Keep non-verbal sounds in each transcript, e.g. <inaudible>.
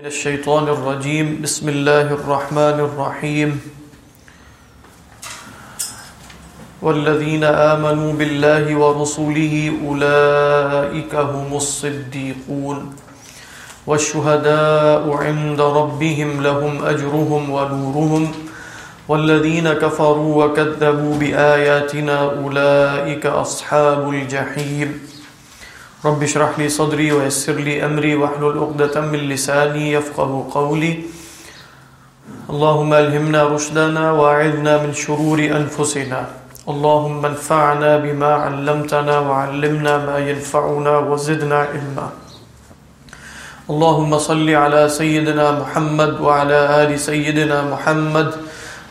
من الشيطان الرجيم بسم الله الرحمن الرحيم والذين آمنوا بالله ورسوله أولئك هم الصديقون والشهداء عند ربهم لهم أجرهم ونورهم والذين كفروا وكذبوا بآياتنا أولئك أصحاب الجحيم رب اشرح لي صدري ويسر لي أمري واحلل عقدة من لساني يفقه قولي. اللهم ألهمنا رشدنا وأعذنا من شرور أنفسنا. اللهم انفعنا بما علمتنا وعلمنا ما ينفعنا وزدنا علما. اللهم صل على سيدنا محمد وعلى آل سيدنا محمد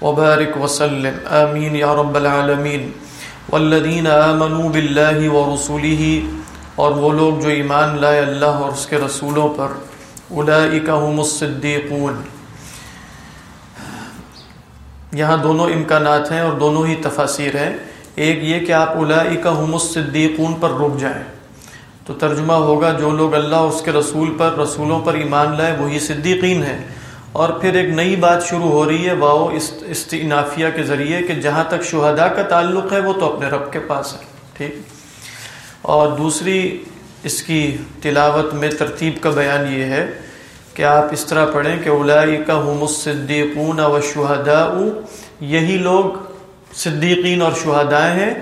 وبارك وسلم. آمين يا رب العالمين. والذين آمنوا بالله ورسوله اور وہ لوگ جو ایمان لائے اللہ اور اس کے رسولوں پر اولئک هم الصدیقون۔ یہاں دونوں امکانات ہیں اور دونوں ہی تفاسیر ہیں۔ ایک یہ کہ آپ اولئک هم الصدیقون پر رک جائیں۔ تو ترجمہ ہوگا، جو لوگ اللہ اور اس کے رسول پر، رسولوں پر ایمان لائے، وہی صدیقین ہیں۔ اور پھر ایک نئی بات شروع ہو رہی ہے واؤ استعنافیہ کے ذریعے کہ جہاں تک شہداء کا تعلق ہے، وہ تو اپنے رب کے پاس ہے۔ ٹھیک؟ اور دوسری اس کی تلاوت میں ترتیب کا بیان یہ ہے کہ آپ اس طرح پڑھیں کہ اولئک هم الصدیقون و شہداء یہی لوگ صدیقین اور شہداء ہیں۔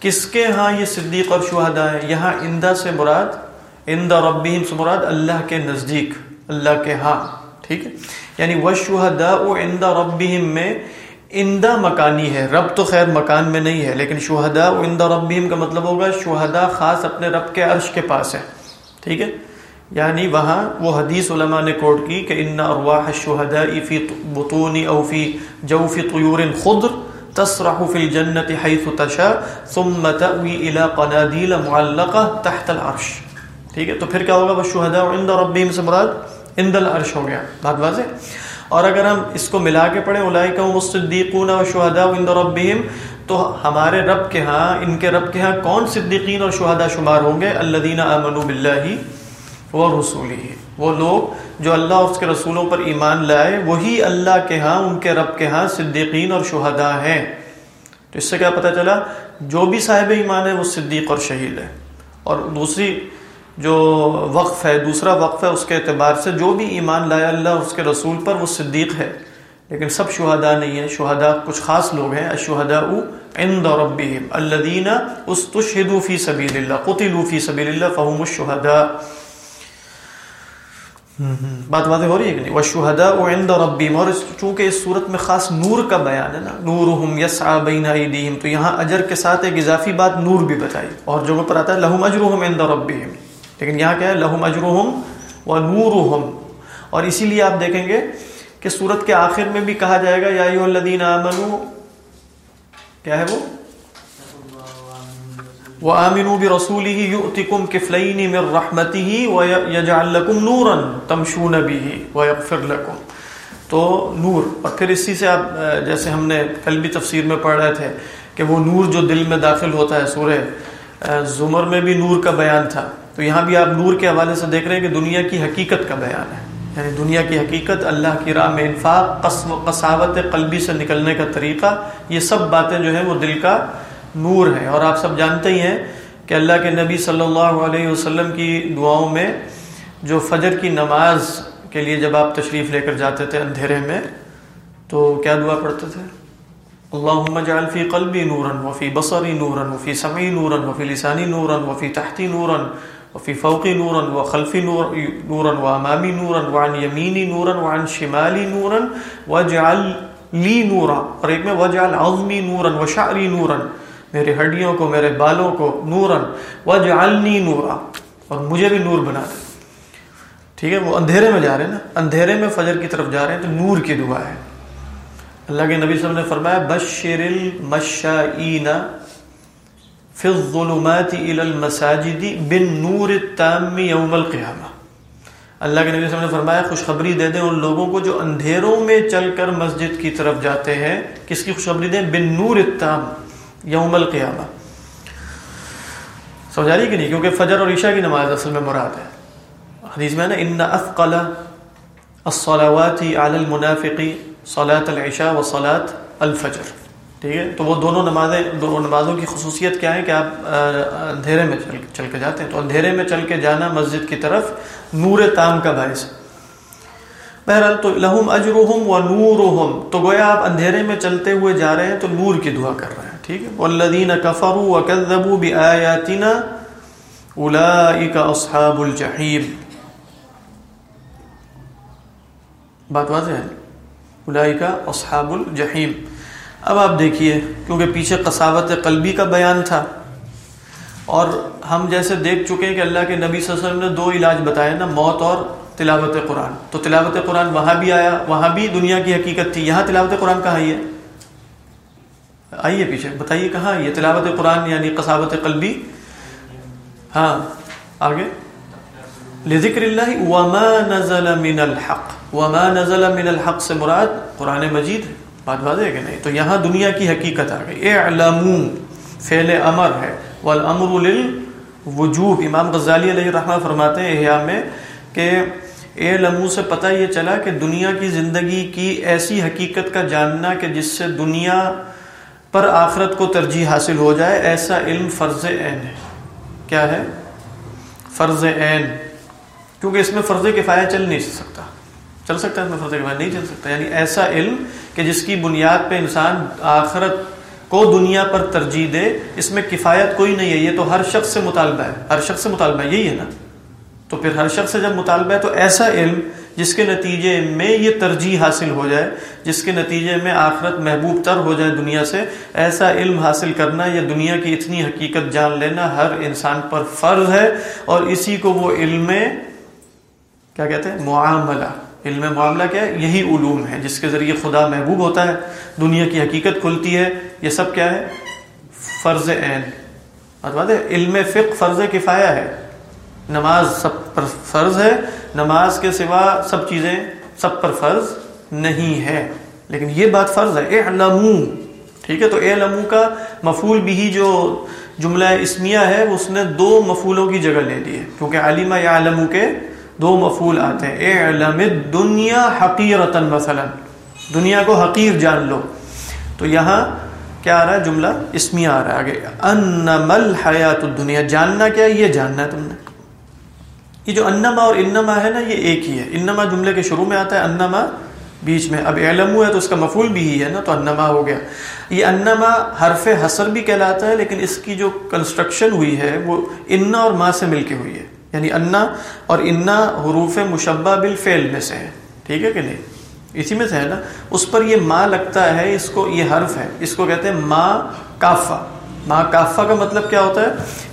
کس کے ہاں یہ صدیق اور شہداء ہیں؟ یہاں اندہ سے مراد، اندہ ربہم سے مراد اللہ کے نزدیک، اللہ کے ہاں ٹھیک ہے؟ یعنی وہ شہداء عند ربہم میں اندہ مکانی ہے۔ رب تو خیر مکان میں نہیں ہے، لیکن شہداء عند ربہم کا مطلب ہوگا شہداء خاص اپنے رب کے عرش کے پاس ہے۔ ٹھیک ہے؟ یعنی وہاں وہ حدیث علماء نے کوٹ کی کہ ان ارواح الشہداء فی بطون او فی جوف طیور خضر تسرح فی الجنت حیث تشاء ثم تأوی الى قنادیل معلقہ تحت العرش۔ ٹھیک ہے؟ تو پھر کیا ہوگا؟ وہ شہداء عند ربہم سے مراد عند العرش ہو گیا۔ بات واضح؟ اور اگر ہم اس کو ملا کے پڑھیں اولئک هم الصدیقون والشهداء عند ربهم، تو ہمارے رب کے ہاں ان کے رب کے ہاں کون صدیقین اور شہداء شمار ہوں گے؟ اللہ دینہ الذين امنوا بالله ورسوله وہ لوگ جو اللہ اور اس کے رسولوں پر ایمان لائے، وہی اللہ کے ہاں ان کے رب کے ہاں صدیقین اور شہداء ہیں۔ تو اس سے کیا پتہ چلا؟ جو بھی صاحب ایمان ہے، وہ صدیق اور شہید ہے۔ اور دوسری جو وقف ہے، دوسرا وقف ہے اس کے اعتبار سے جو بھی ایمان لایا اللہ اور اس کے رسول پر وہ صدیق ہے۔ لیکن سب شہداء نہیں ہیں، شہداء کچھ خاص لوگ ہیں۔ الشہداء عند ربهم الذين استشهدوا في سبيل الله قتلوا في سبيل الله فهم الشهداء بات واضح ہو رہی ہے کہ نہیں؟ والشهداء عند ربهم، اور چونکہ اس صورت میں خاص نور کا بیان ہے نا نورهم يسعى بين ايديهم تو یہاں اجر کے ساتھ ایک اضافی بات نور بھی بتائی۔ اور جگہ پر آتا ہے، لهم اجرهم عند ربهم۔ لیکن یہاں کیا ہے؟ لہم اجرہم و نورہم۔ اور اسی لیے آپ دیکھیں گے کہ سورت کے آخر میں بھی کہا جائے گا، یا ایوہ الذین آمنوا کیا ہے وہ؟ وآمنوا برسوله يؤتكم كفلين من رحمته ويجعل لكم نورا تمشون به ويغفر لكم تو نور اور پھر اسی سے آپ، جیسے ہم نے کل بھی تفسیر میں پڑھ رہے تھے کہ وہ نور جو دل میں داخل ہوتا ہے، سورہ زمر میں بھی نور کا بیان تھا۔ تو یہاں بھی آپ نور کے حوالے سے دیکھ رہے ہیں کہ دنیا کی حقیقت کا بیان ہے۔ یعنی دنیا کی حقیقت، اللہ کی راہ میں انفاق، قسم و قصاوت قلبی سے نکلنے کا طریقہ، یہ سب باتیں جو ہیں وہ دل کا نور ہیں۔ اور آپ سب جانتے ہی ہیں کہ اللہ کے نبی صلی اللہ علیہ وسلم کی دعاؤں میں جو فجر کی نماز کے لیے جب آپ تشریف لے کر جاتے تھے اندھیرے میں، تو کیا دعا پڑھتے تھے؟ اللهم اجعل في قلبي نورا وفي بصري نورا وفي سمعي نورا وفي لساني نورا وفي تحتي نورا وفي فوقي نورا وخلفي نور نورا وامامي نورا وعن يميني نورا وعن شمالي نورا واجعل لي نورا. اور ایک میں واجعل عظمي نورا وشعري نورا. میرے ہڈیوں کو، میرے بالوں کو نورا. واجعلني نورا. اور مجھے بھی نور بنا دے۔ ٹھیک ہے، وہ اندھیرے میں جا رہے ہیں نا۔ اندھیرے میں فجر کی طرف جا رہے ہیں تو نور کی دعا ہے۔ اللہ کے نبی صلی اللہ علیہ وسلم نے فرمایا، بشر المشائین فی الظلمات الى المساجد بالنور التام یوم القیامہ۔ اللہ کے نبی صلی اللہ علیہ وسلم نے فرمایا، خوشخبری دے دیں ان لوگوں کو جو اندھیروں میں چل کر مسجد کی طرف جاتے ہیں۔ کس کی خوشخبری دیں؟ بالنور التام یوم القیامہ۔ سمجھا رہی کہ نہیں؟ کیونکہ فجر اور عشاء کی نماز اصل میں مراد ہے۔ حدیث میں ہے نا، ان اثقل الصلاوات علی المنافقی صلاۃ العشاء و الفجر ٹھیک ہے؟ تو وہ دونوں نمازیں دونوں نمازوں کی خصوصیت کیا ہے کہ آپ اندھیرے میں چل چل کے جاتے ہیں؟ تو اندھیرے میں چل کے جانا مسجد کی طرف نور تام کا باعث ہے۔ بہرحال تو لہم اجرحم و نورہم، تو گویا آپ اندھیرے میں چلتے ہوئے جا رہے ہیں تو نور کی دعا کر رہے ہیں، ٹھیک ہے؟ والذین کفروا وکذبوا بآیاتنا اولئک اصحاب الجحیم۔ بات واضح ہے؟ اولئک اصحاب الجحیم۔ اب آپ دیکھیے، کیونکہ پیچھے قصاوت قلبی کا بیان تھا۔ اور ہم جیسے دیکھ چکے ہیں کہ اللہ کے نبی صلی اللہ علیہ وسلم نے دو علاج بتائے نا، موت اور تلاوت قرآن۔ تو تلاوت قرآن وہاں بھی آیا، وہاں بھی دنیا کی حقیقت تھی۔ یہاں تلاوت قرآن کہاں آئی ہے؟ آئیے پیچھے، بتائیے کہاں یہ تلاوت قرآن یعنی قصابت قلبی؟ ہاں آگے۔ لذکر اللہ، وما نزل من الحق۔ وما نزل من الحق سے مراد قرآن مجید بات واضح ہے کہ نہیں؟ تو یہاں دنیا کی حقیقت آ گئی۔ اعلمو، فعل امر ہے۔ والامر للوجوب۔ امام غزالی علیہ الرحمہ فرماتے ہیں احیاء میں کہ اے لمو سے پتہ یہ چلا کہ دنیا کی زندگی کی ایسی حقیقت کا جاننا کہ جس سے دنیا پر آخرت کو ترجیح حاصل ہو جائے، ایسا علم فرض عین ہے۔ کیا ہے؟ فرض عین۔ کیونکہ اس میں فرض کفایہ چل نہیں سکتا۔ چل سکتا ہے اس میں فرض نہیں چل سکتا۔ یعنی ایسا علم کہ جس کی بنیاد پہ انسان آخرت کو دنیا پر ترجیح دے، اس میں کفایت کوئی نہیں ہے۔ یہ تو ہر شخص سے مطالبہ ہے۔ ہر شخص سے مطالبہ ہے، یہی ہے نا۔ تو پھر ہر شخص سے جب مطالبہ ہے، تو ایسا علم جس کے نتیجے میں یہ ترجیح حاصل ہو جائے، جس کے نتیجے میں آخرت محبوب تر ہو جائے دنیا سے، ایسا علم حاصل کرنا یا دنیا کی اتنی حقیقت جان لینا ہر انسان پر فرض ہے۔ اور اسی کو وہ علم، کیا کہتے ہیں؟ معاملہ۔ علم معاملہ کیا ہے؟ یہی علوم ہے جس کے ذریعے خدا محبوب ہوتا ہے، دنیا کی حقیقت کھلتی ہے۔ یہ سب کیا ہے؟ فرض عین۔ علم فقہ فرض کفایہ ہے۔ نماز سب پر فرض ہے، نماز کے سوا سب چیزیں سب پر فرض نہیں ہے لیکن یہ بات فرض ہے۔ اے ٹھیک ہے، تو اے کا مفول بھی جو جملہ اسمیہ ہے اس نے دو مفولوں کی جگہ لے لی ہے۔ کیونکہ عالمہ یا علمو کے دو مفول آتے ہیں۔ اے علم دنیا حقیرتن مثلا۔ دنیا کو حقیر جان لو۔ تو یہاں کیا آ رہا ہے؟ جملہ اسمیہ آ رہا ہے۔ آگے انمل حیات الدنیا۔ جاننا کیا یہ جاننا ہے تم نے۔ یہ جو انما اور انما ہے نا، یہ ایک ہی ہے۔ انما جملے کے شروع میں آتا ہے انما، بیچ میں۔ اب علم ہے تو اس کا مفول بھی ہی ہے نا، تو انما ہو گیا۔ یہ انما حرف حسر بھی کہلاتا ہے، لیکن اس کی جو کنسٹرکشن ہوئی ہے، وہ انا اور ماں سے مل کے ہوئی ہے۔ یعنی انا اور انا حروف مشبہ بالفعل میں سے ہے ٹھیک ہے کہ نہیں؟ اسی میں سے ہے نا؟ اس پر یہ ماں لگتا ہے، اس کو یہ حرف ہے۔ اس کو کہتے ہیں ماں کافا ماں کافا کا مطلب کیا ہوتا ہے؟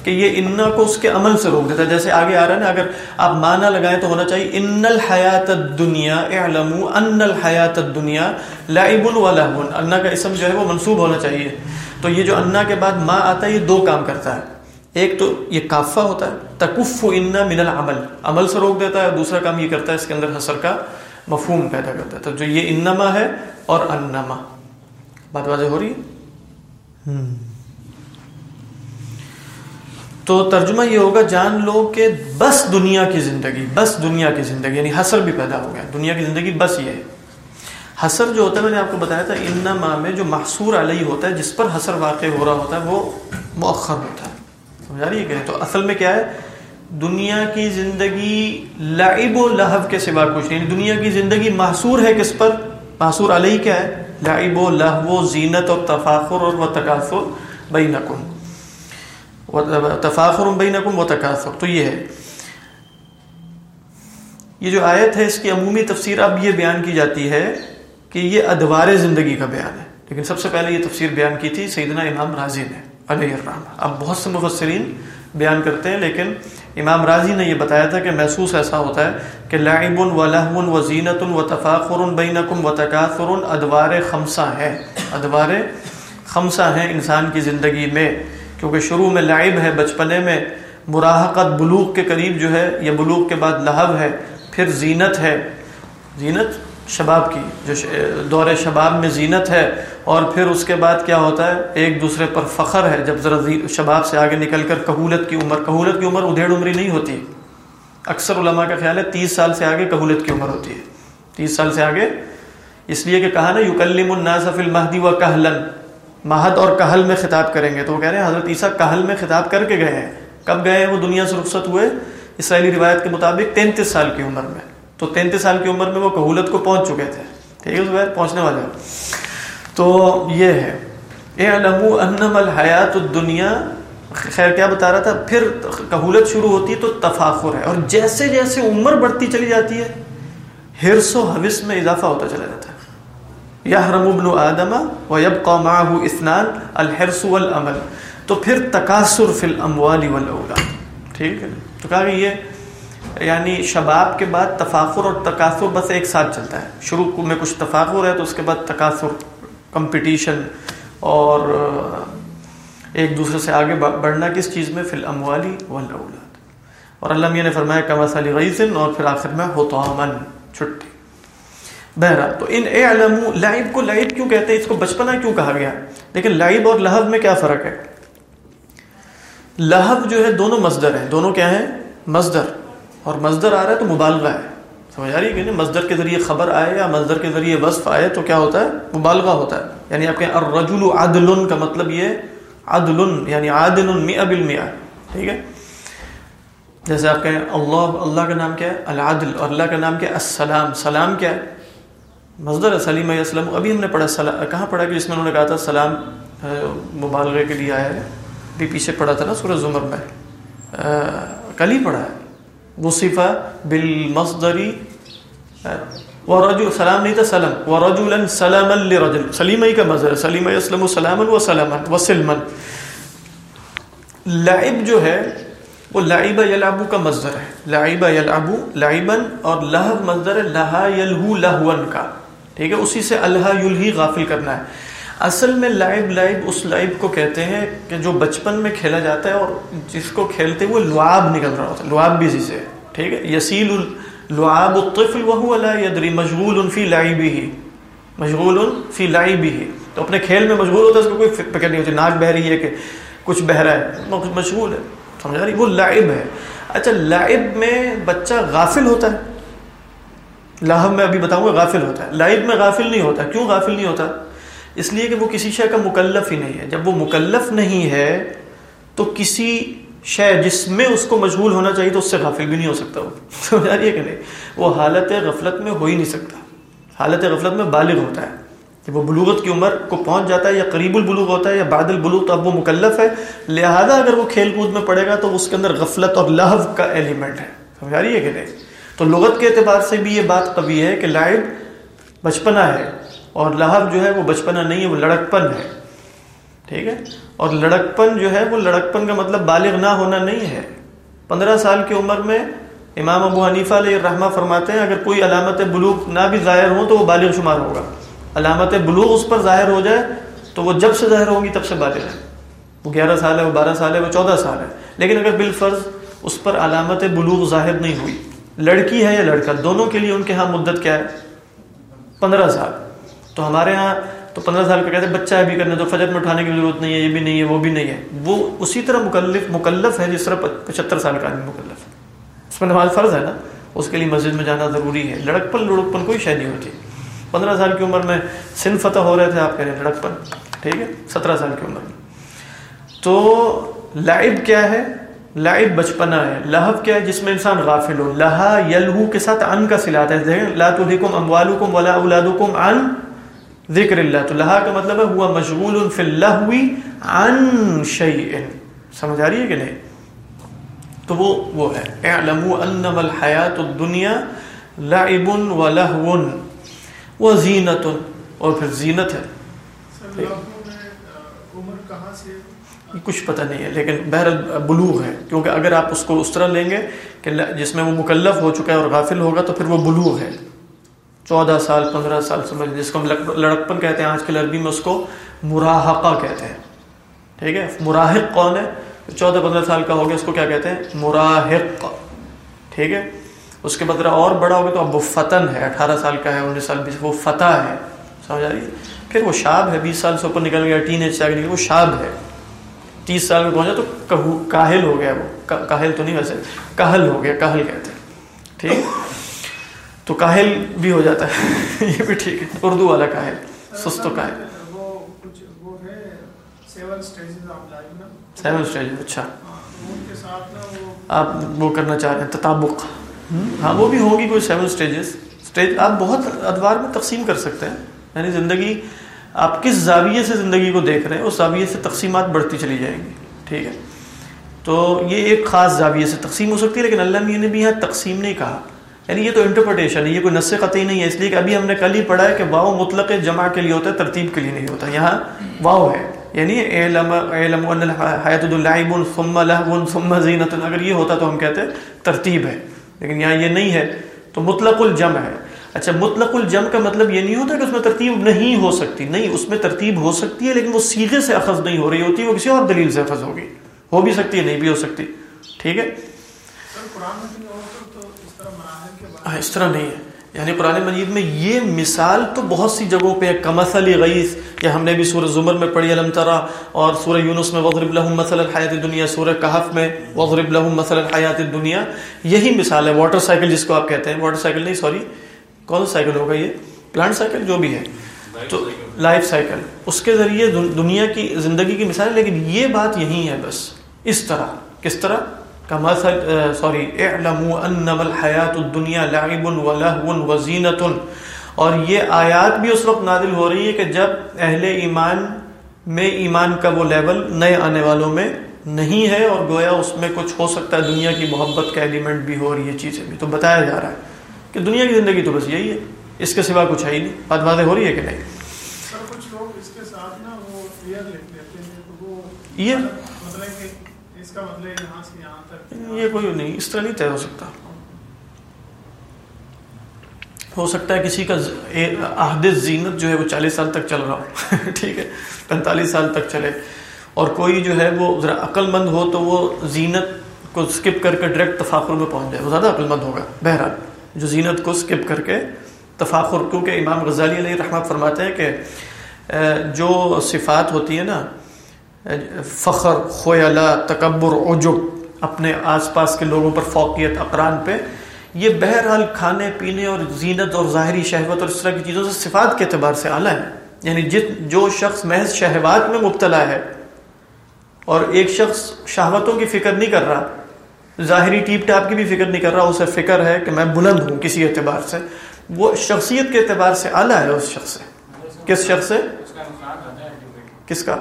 کہ یہ انا کو اس کے عمل سے روک دیتا ہے۔ جیسے آگے آ رہا ہے نا، اگر آپ مانا لگائیں تو ہونا چاہیے ان الحیات دنیا اعلموا ان الحیات دنیا لعب و انا کا اسم جو ہے وہ منصوب ہونا چاہیے۔ تو یہ جو انا کے بعد ماں آتا ہے، یہ دو کام کرتا ہے۔ ایک تو یہ کافا ہوتا ہے تکف انا من العمل۔ عمل سے روک دیتا ہے، دوسرا کام یہ کرتا ہے، اس کے اندر حسر کا مفہوم پیدا کرتا ہے۔ تو جو یہ انما ہے اور انما۔ بات واضح ہو رہی ہے؟ تو ترجمہ یہ ہوگا، جان لو کہ بس دنیا کی زندگی، بس دنیا کی زندگی یعنی حسر بھی پیدا ہو گیا۔ دنیا کی زندگی بس یہ ہے۔ حسر جو ہوتا ہے، میں نے آپ کو بتایا تھا، انما میں جو محصور علیہ ہوتا ہے، جس پر حسر واقع ہو رہا ہوتا ہے، وہ مؤخر ہوتا ہے۔ سمجھا رہی ہے کہ تو اصل میں کیا ہے؟ دنیا کی زندگی لعب و لہو کے سوا کچھ نہیں یعنی دنیا کی زندگی محصور ہے کس پر؟ محصور علیہ کیا ہے؟ لعب و لہو زینت اور تفاخر اور و تقاصر بینکم۔ تفاخر بینکم و تکاثر۔ تو یہ ہے۔ یہ جو آیت ہے، اس کی عمومی تفسیر اب یہ بیان کی جاتی ہے کہ یہ ادوار زندگی کا بیان ہے۔ لیکن سب سے پہلے یہ تفسیر بیان کی تھی، سیدنا امام راضی نے۔ علیہ الرحمہ۔ اب بہت سے مفسرین بیان کرتے ہیں، لیکن امام راضی نے یہ بتایا تھا کہ محسوس ایسا ہوتا ہے کہ لعب و لہم و زینت و تفاخر بینکم و تکاثر ادوار خمسہ ہے ادوار خمسہ ہیں انسان کی زندگی میں، کیونکہ شروع میں لعب ہے، بچپنے میں مراحقت بلوغ کے قریب جو ہے یا بلوغ کے بعد لہب ہے، پھر زینت ہے۔ زینت شباب کی، جو دور شباب میں زینت ہے اور پھر اس کے بعد کیا ہوتا ہے؟ ایک دوسرے پر فخر ہے۔ جب ذرا شباب سے آگے نکل کر کہولت کی عمر، کہولت کی عمر ادھیڑ عمری نہیں ہوتی۔ اکثر علماء کا خیال ہے تیس سال سے آگے کہولت کی عمر ہوتی ہے۔ تیس سال سے آگے۔ اس لیے کہ کہا نا یوکلم الناس فی المہدی و کہلن۔ مہد اور کہل میں خطاب کریں گے۔ تو وہ کہہ رہے ہیں، حضرت عیسیٰ کہل میں خطاب کر کے گئے ہیں۔ کب گئے ہیں؟ وہ دنیا سے رخصت ہوئے۔ اسرائیلی روایت کے مطابق تینتیس سال کی عمر میں۔ تو تینتیس سال کی عمر میں وہ کہولت کو پہنچ چکے تھے۔ ٹھیک ہے زبیر پہنچنے والے تو یہ ہے۔ اعلموا انما الحیات الدنیا۔ خیر، کیا بتا رہا تھا؟ پھر کہولت شروع ہوتی ہے تو تفاخر ہے۔ اور جیسے جیسے عمر بڑھتی چلی جاتی ہے ہرس و حوث میں اضافہ ہوتا چلا جاتا ہے۔ یحرم ابن آدم ويبقى معه اثنان الحرص والعمل۔ تو پھر تکاثر فی الاموال والاولاد۔ ٹھیک ہے۔ تو کہا کہ یہ یعنی شباب کے بعد تفاخر اور تکاثر بس ایک ساتھ چلتا ہے۔ شروع میں کچھ تفاخر ہے تو اس کے بعد تکاثر کمپٹیشن اور ایک دوسرے سے آگے بڑھنا کس چیز میں؟ فی الاموالی والاولاد۔ اور اللہ میاں نے فرمایا، کما سالی غیثن اور پھر آخر میں ہوتامن چھٹی بہرحال، تو ان اعلم لائب کو لائب کیوں کہتے ہیں؟ اس کو بچپنا کیوں کہا گیا؟ لیکن لائب اور لہب میں کیا فرق ہے؟ لہب جو ہے، دونوں مزدر ہیں۔ دونوں کیا ہیں؟ مزدر اور مزدر آ رہا ہے تو مبالغہ ہے۔ سمجھ آ رہی ہے کہ نہیں؟ مزدر کے ذریعے خبر آئے یا مزدر کے ذریعے وصف آئے تو کیا ہوتا ہے؟ مبالغہ ہوتا ہے۔ یعنی آپ کہیں الرجل عدل کا مطلب یہ عدل یعنی عادل مئہ بالمئہ ٹھیک ہے؟ جیسے آپ کہیں اللہ اللہ کا نام کیا ہے؟ العدل۔ اور اللہ کا نام کیا ہے؟ السلام۔ سلام کیا ہے؟ مزدر سلیم اسلم ابھی ہم نے پڑھا سلام کہاں پڑھا کہ جس میں انہوں نے کہا تھا سلام مبالغے کے لیے آیا ہے؟ ابھی پیچھے پڑھا تھا نا سورہ زمر میں۔ کل ہی پڑھا ہے۔ وصفہ بالمصدری ورجل سلام نہیں تھا، سلم. ورجلا سلاما لرجل. سلیم ہی کا مصدر سلیم یسلم سلاما و سلاما وسلما لعب جو ہے، وہ لعب یلعب کا مصدر ہے. لعب یلعب لعبا اور لہو مصدر ہے، لہا یلہو لہون کا. ٹھیک ہے؟ اسی سے الہا یلہی غافل کرنا ہے. اصل میں لائب لائب اس لائب کو کہتے ہیں کہ جو بچپن میں کھیلا جاتا ہے اور جس کو کھیلتے وہ لعاب نکل رہا ہوتا ہے، لعاب بھی اسی سے ٹھیک ہے؟ یسیل لعاب الطفل وهو لا يدري مشغول فی لعبه مشغول فی لعبه تو اپنے کھیل میں مشغول ہوتا ہے، اس کو کوئی فکر نہیں ہوتی، ناک بہ رہی ہے کہ کچھ بہ رہا ہے مشغول ہے، سمجھا رہی وہ لائب ہے۔ اچھا لائب میں بچہ غافل ہوتا ہے؟ لاہب میں ابھی بتاؤں گا، غافل ہوتا ہے۔ لائب میں غافل نہیں ہوتا، کیوں غافل نہیں ہوتا؟ اس لیے کہ وہ کسی شے کا مکلف ہی نہیں ہے۔ جب وہ مکلف نہیں ہے، تو کسی شے جس میں اس کو مشغول ہونا چاہیے تو اس سے غافل بھی نہیں ہو سکتا وہ۔ سمجھا رہی ہے کہ نہیں؟ وہ حالت غفلت میں ہو ہی نہیں سکتا۔ حالت غفلت میں بالغ ہوتا ہے۔ کہ وہ بلوغت کی عمر کو پہنچ جاتا ہے یا قریب البلوغ ہوتا ہے یا بعد البلوغ، تو اب وہ مکلف ہے۔ لہذا اگر وہ کھیل کود میں پڑے گا تو اس کے اندر غفلت اور لہو کا ایلیمنٹ ہے۔ سمجھا رہی ہے کہ نہیں؟ تو لغت کے اعتبار سے بھی یہ بات قوی ہے کہ لائب بچپنا ہے۔ اور لہب جو ہے وہ بچپنا نہیں ہے، وہ لڑکپن ہے۔ ٹھیک ہے؟ اور لڑکپن جو ہے وہ لڑکپن کا مطلب بالغ نہ ہونا نہیں ہے۔ پندرہ سال کی عمر میں امام ابو حنیفہ علیہ رحمہ فرماتے ہیں، اگر کوئی علامت بلوغ نہ بھی ظاہر ہو تو وہ بالغ شمار ہوگا۔ علامت بلوغ اس پر ظاہر ہو جائے تو وہ جب سے ظاہر ہوگی تب سے بالغ ہے۔ وہ گیارہ سال ہے، وہ بارہ سال ہے، وہ چودہ سال ہے۔ لیکن اگر بالفرض اس پر علامت بلوغ ظاہر نہیں ہوئی، لڑکی ہے یا لڑکا، دونوں کے لیے ان کے ہاں مدت کیا ہے؟ پندرہ سال۔ تو ہمارے ہاں تو پندرہ سال کا کہتے ہیں بچہ بھی کرنے تو فجر میں اٹھانے کی ضرورت نہیں ہے، یہ بھی نہیں ہے، وہ بھی نہیں ہے۔ وہ اسی طرح مکلف مکلف ہے جس طرح پچہتر سال کا آدمی مکلف ہے۔ اس میں نماز فرض ہے نا، اس کے لیے مسجد میں جانا ضروری ہے۔ لڑکپن لڑکپن کوئی شے نہیں ہوتی۔ پندرہ سال کی عمر میں سن فتح ہو رہے تھے آپ کہہ رہے ہیں، لڑکپن، ٹھیک ہے؟ سترہ سال کی عمر میں۔ تو لائب کیا ہے؟ لائب بچپنا ہے۔ لہب کیا ہے جس میں انسان غافل ہو۔ لہا یلہو کے ساتھ ان کا سلاتا ہے۔ لا تلہکم اموالکم ولا اولادکم ان ذکر اللہ تو لہا کا مطلب ہے ہوا مشغول فی اللہوی عن شیئن۔ سمجھ آ رہی ہے کہ نہیں؟ تو وہ وہ ہے۔ اعلموا انما الحیات الدنیا لعب و لہو۔ و زینت اور پھر زینت ہے۔ کچھ پتہ نہیں ہے لیکن بہر بلوغ ہے۔ کیونکہ اگر آپ اس کو اس طرح لیں گے کہ جس میں وہ مکلف ہو چکا ہے اور غافل ہوگا تو پھر وہ بلوغ ہے۔ چودہ سال، پندرہ سال سمجھ جس کو ہم لڑکپن کہتے ہیں، آج کل عربی میں اس کو مراحقہ کہتے ہیں۔ ٹھیک ہے؟ مراحق کون ہے؟ چودہ، پندرہ سال کا ہو گیا اس کو کیا کہتے ہیں؟ مراحق ٹھیک ہے؟ اس کے بدلہ اور بڑا ہو گیا تو اب وہ فتن ہے، اٹھارہ سال کا ہے، انیس سال بیس وہ فتح ہے۔ سمجھ آ رہی ہے؟ پھر وہ شاب ہے، بیس سال سے اوپر نکل گیا، ٹین ایج سے آگے نکل وہ شاب ہے۔ تیس سال میں پہنچا تو کاہل ہو گیا وہ۔ کاہل تو نہیں ویسے، کہل ہو گیا، کہل کہتے ہیں۔ ٹھیک؟ تو کاہل بھی ہو جاتا ہے۔ <laughs> یہ بھی ٹھیک ہے۔ اردو والا کاہل سست کاہل۔ سیون سٹیجز آف لائف نا۔ سیون اسٹیج اچھا۔ ہاں، آپ وہ کرنا چاہ رہے ہیں تطابق۔ ہاں وہ بھی ہوگی کوئی سیون اسٹیجز اسٹیج آپ بہت ادوار میں تقسیم کر سکتے ہیں۔ یعنی زندگی آپ کس زاویے سے زندگی کو دیکھ رہے ہیں اس زاویے سے تقسیمات بڑھتی چلی جائیں گی۔ ٹھیک ہے۔ تو یہ ایک خاص زاویے سے تقسیم ہو سکتی ہے لیکن اللہ میاں نے بھی یہاں تقسیم نہیں کہا۔ یعنی یہ تو انٹرپریٹیشن ہے، یہ کوئی نس قطعی نہیں ہے۔ اس لیے کہ ابھی ہم نے کل ہی پڑھا ہے کہ واؤ مطلق جمع کے لیے ہوتا ہے، ترتیب کے لیے نہیں ہوتا۔ یہاں واؤ ہے۔ یعنی اعلم اعلم اللعب ثم لهو ثم زینت۔ اگر یہ ہوتا تو ہم کہتے ترتیب ہے۔ لیکن یہاں یہ نہیں ہے۔ تو مطلق الجمع ہے۔ اچھا مطلق الجم کا مطلب یہ نہیں ہوتا کہ اس میں ترتیب نہیں ہو سکتی۔ نہیں، اس میں ترتیب ہو سکتی ہے، لیکن وہ سیغے سے اخذ نہیں ہو رہی ہوتی، وہ کسی اور دلیل سے اخذ ہوگی۔ ہو بھی سکتی ہے، نہیں بھی ہو سکتی۔ ٹھیک ہے؟ اس طرح ہاں اس طرح نہیں ہے۔ یعنی قرآن مجید میں یہ مثال تو بہت سی جگہوں پہ ہے۔ کمثل غیث یا ہم نے بھی سورہ زمر میں پڑھی علم ترا، اور سورہ یونس میں وضرب لہم مثل الحیات دنیا سورہ کہف میں وضرب لہم مثل الحیات دنیا یہی مثال ہے۔ واٹر سائیکل جس کو آپ کہتے ہیں۔ واٹر سائیکل نہیں، سوری، کون سا سائیکل ہوگا یہ؟ پلانٹ سائیکل جو بھی ہے۔ تو لائف سائیکل۔ اس کے ذریعے دنیا کی زندگی کی مثال ہے، لیکن یہ بات یہی ہے بس۔ اس طرح، کس طرح؟ کمثل سوری اعلموا انما الحیات الدنیا لعب ولهو وزینت اور یہ آیات بھی اس وقت نازل ہو رہی ہے کہ جب اہل ایمان میں ایمان کا وہ لیول نئے آنے والوں میں نہیں ہے اور گویا اس میں کچھ ہو سکتا ہے دنیا کی محبت کا ایلیمنٹ بھی ہو رہی ہے چیزیں بھی تو بتایا جا رہا ہے کہ دنیا کی زندگی تو بس یہی ہے۔ اس کے سوا کچھ ہے ہی نہیں۔ بات واضح ہو رہی ہے کہ نہیں؟ سر کچھ لوگ اس کے ساتھ نا وہ ایئر لکھ لیتے ہیں تو وہ Year؟ مطلب کہ اس کا مطلب یہاں سے یہاں تک یہ کوئی نہیں اس طرح نہیں طے ہو سکتا۔ ہو سکتا ہے کسی کا عہد زینت جو ہے وہ چالیس سال تک چل رہا ہو۔ <laughs> ٹھیک ہے، پینتالیس سال تک چلے۔ اور کوئی جو ہے وہ ذرا عقل مند ہو تو وہ زینت کو سکپ کر کے ڈائریکٹ تفاخر میں پہنچ جائے۔ وہ زیادہ عقل مند ہوگا۔ بہرحال، جو زینت کو سکپ کر کے تفاخر، کیونکہ امام غزالی علیہ رحمت فرماتے ہیں کہ جو صفات ہوتی ہے نا فخر خویلا تکبر، عجب اپنے آس پاس کے لوگوں پر فوقیت اقران پہ یہ بہرحال کھانے پینے اور زینت اور ظاہری شہوت اور اس طرح کی چیزوں سے صفات کے اعتبار سے اعلیٰ ہے یعنی جت جو شخص محض شہوات میں مبتلا ہے اور ایک شخص شہوتوں کی فکر نہیں کر رہا ظاہری ٹیپ ٹاپ کی بھی فکر نہیں کر رہا اسے فکر ہے کہ میں بلند ہوں کسی اعتبار سے وہ شخصیت کے اعتبار سے اعلیٰ ہے اس شخص سے۔ کس شخص سے؟ کس کا۔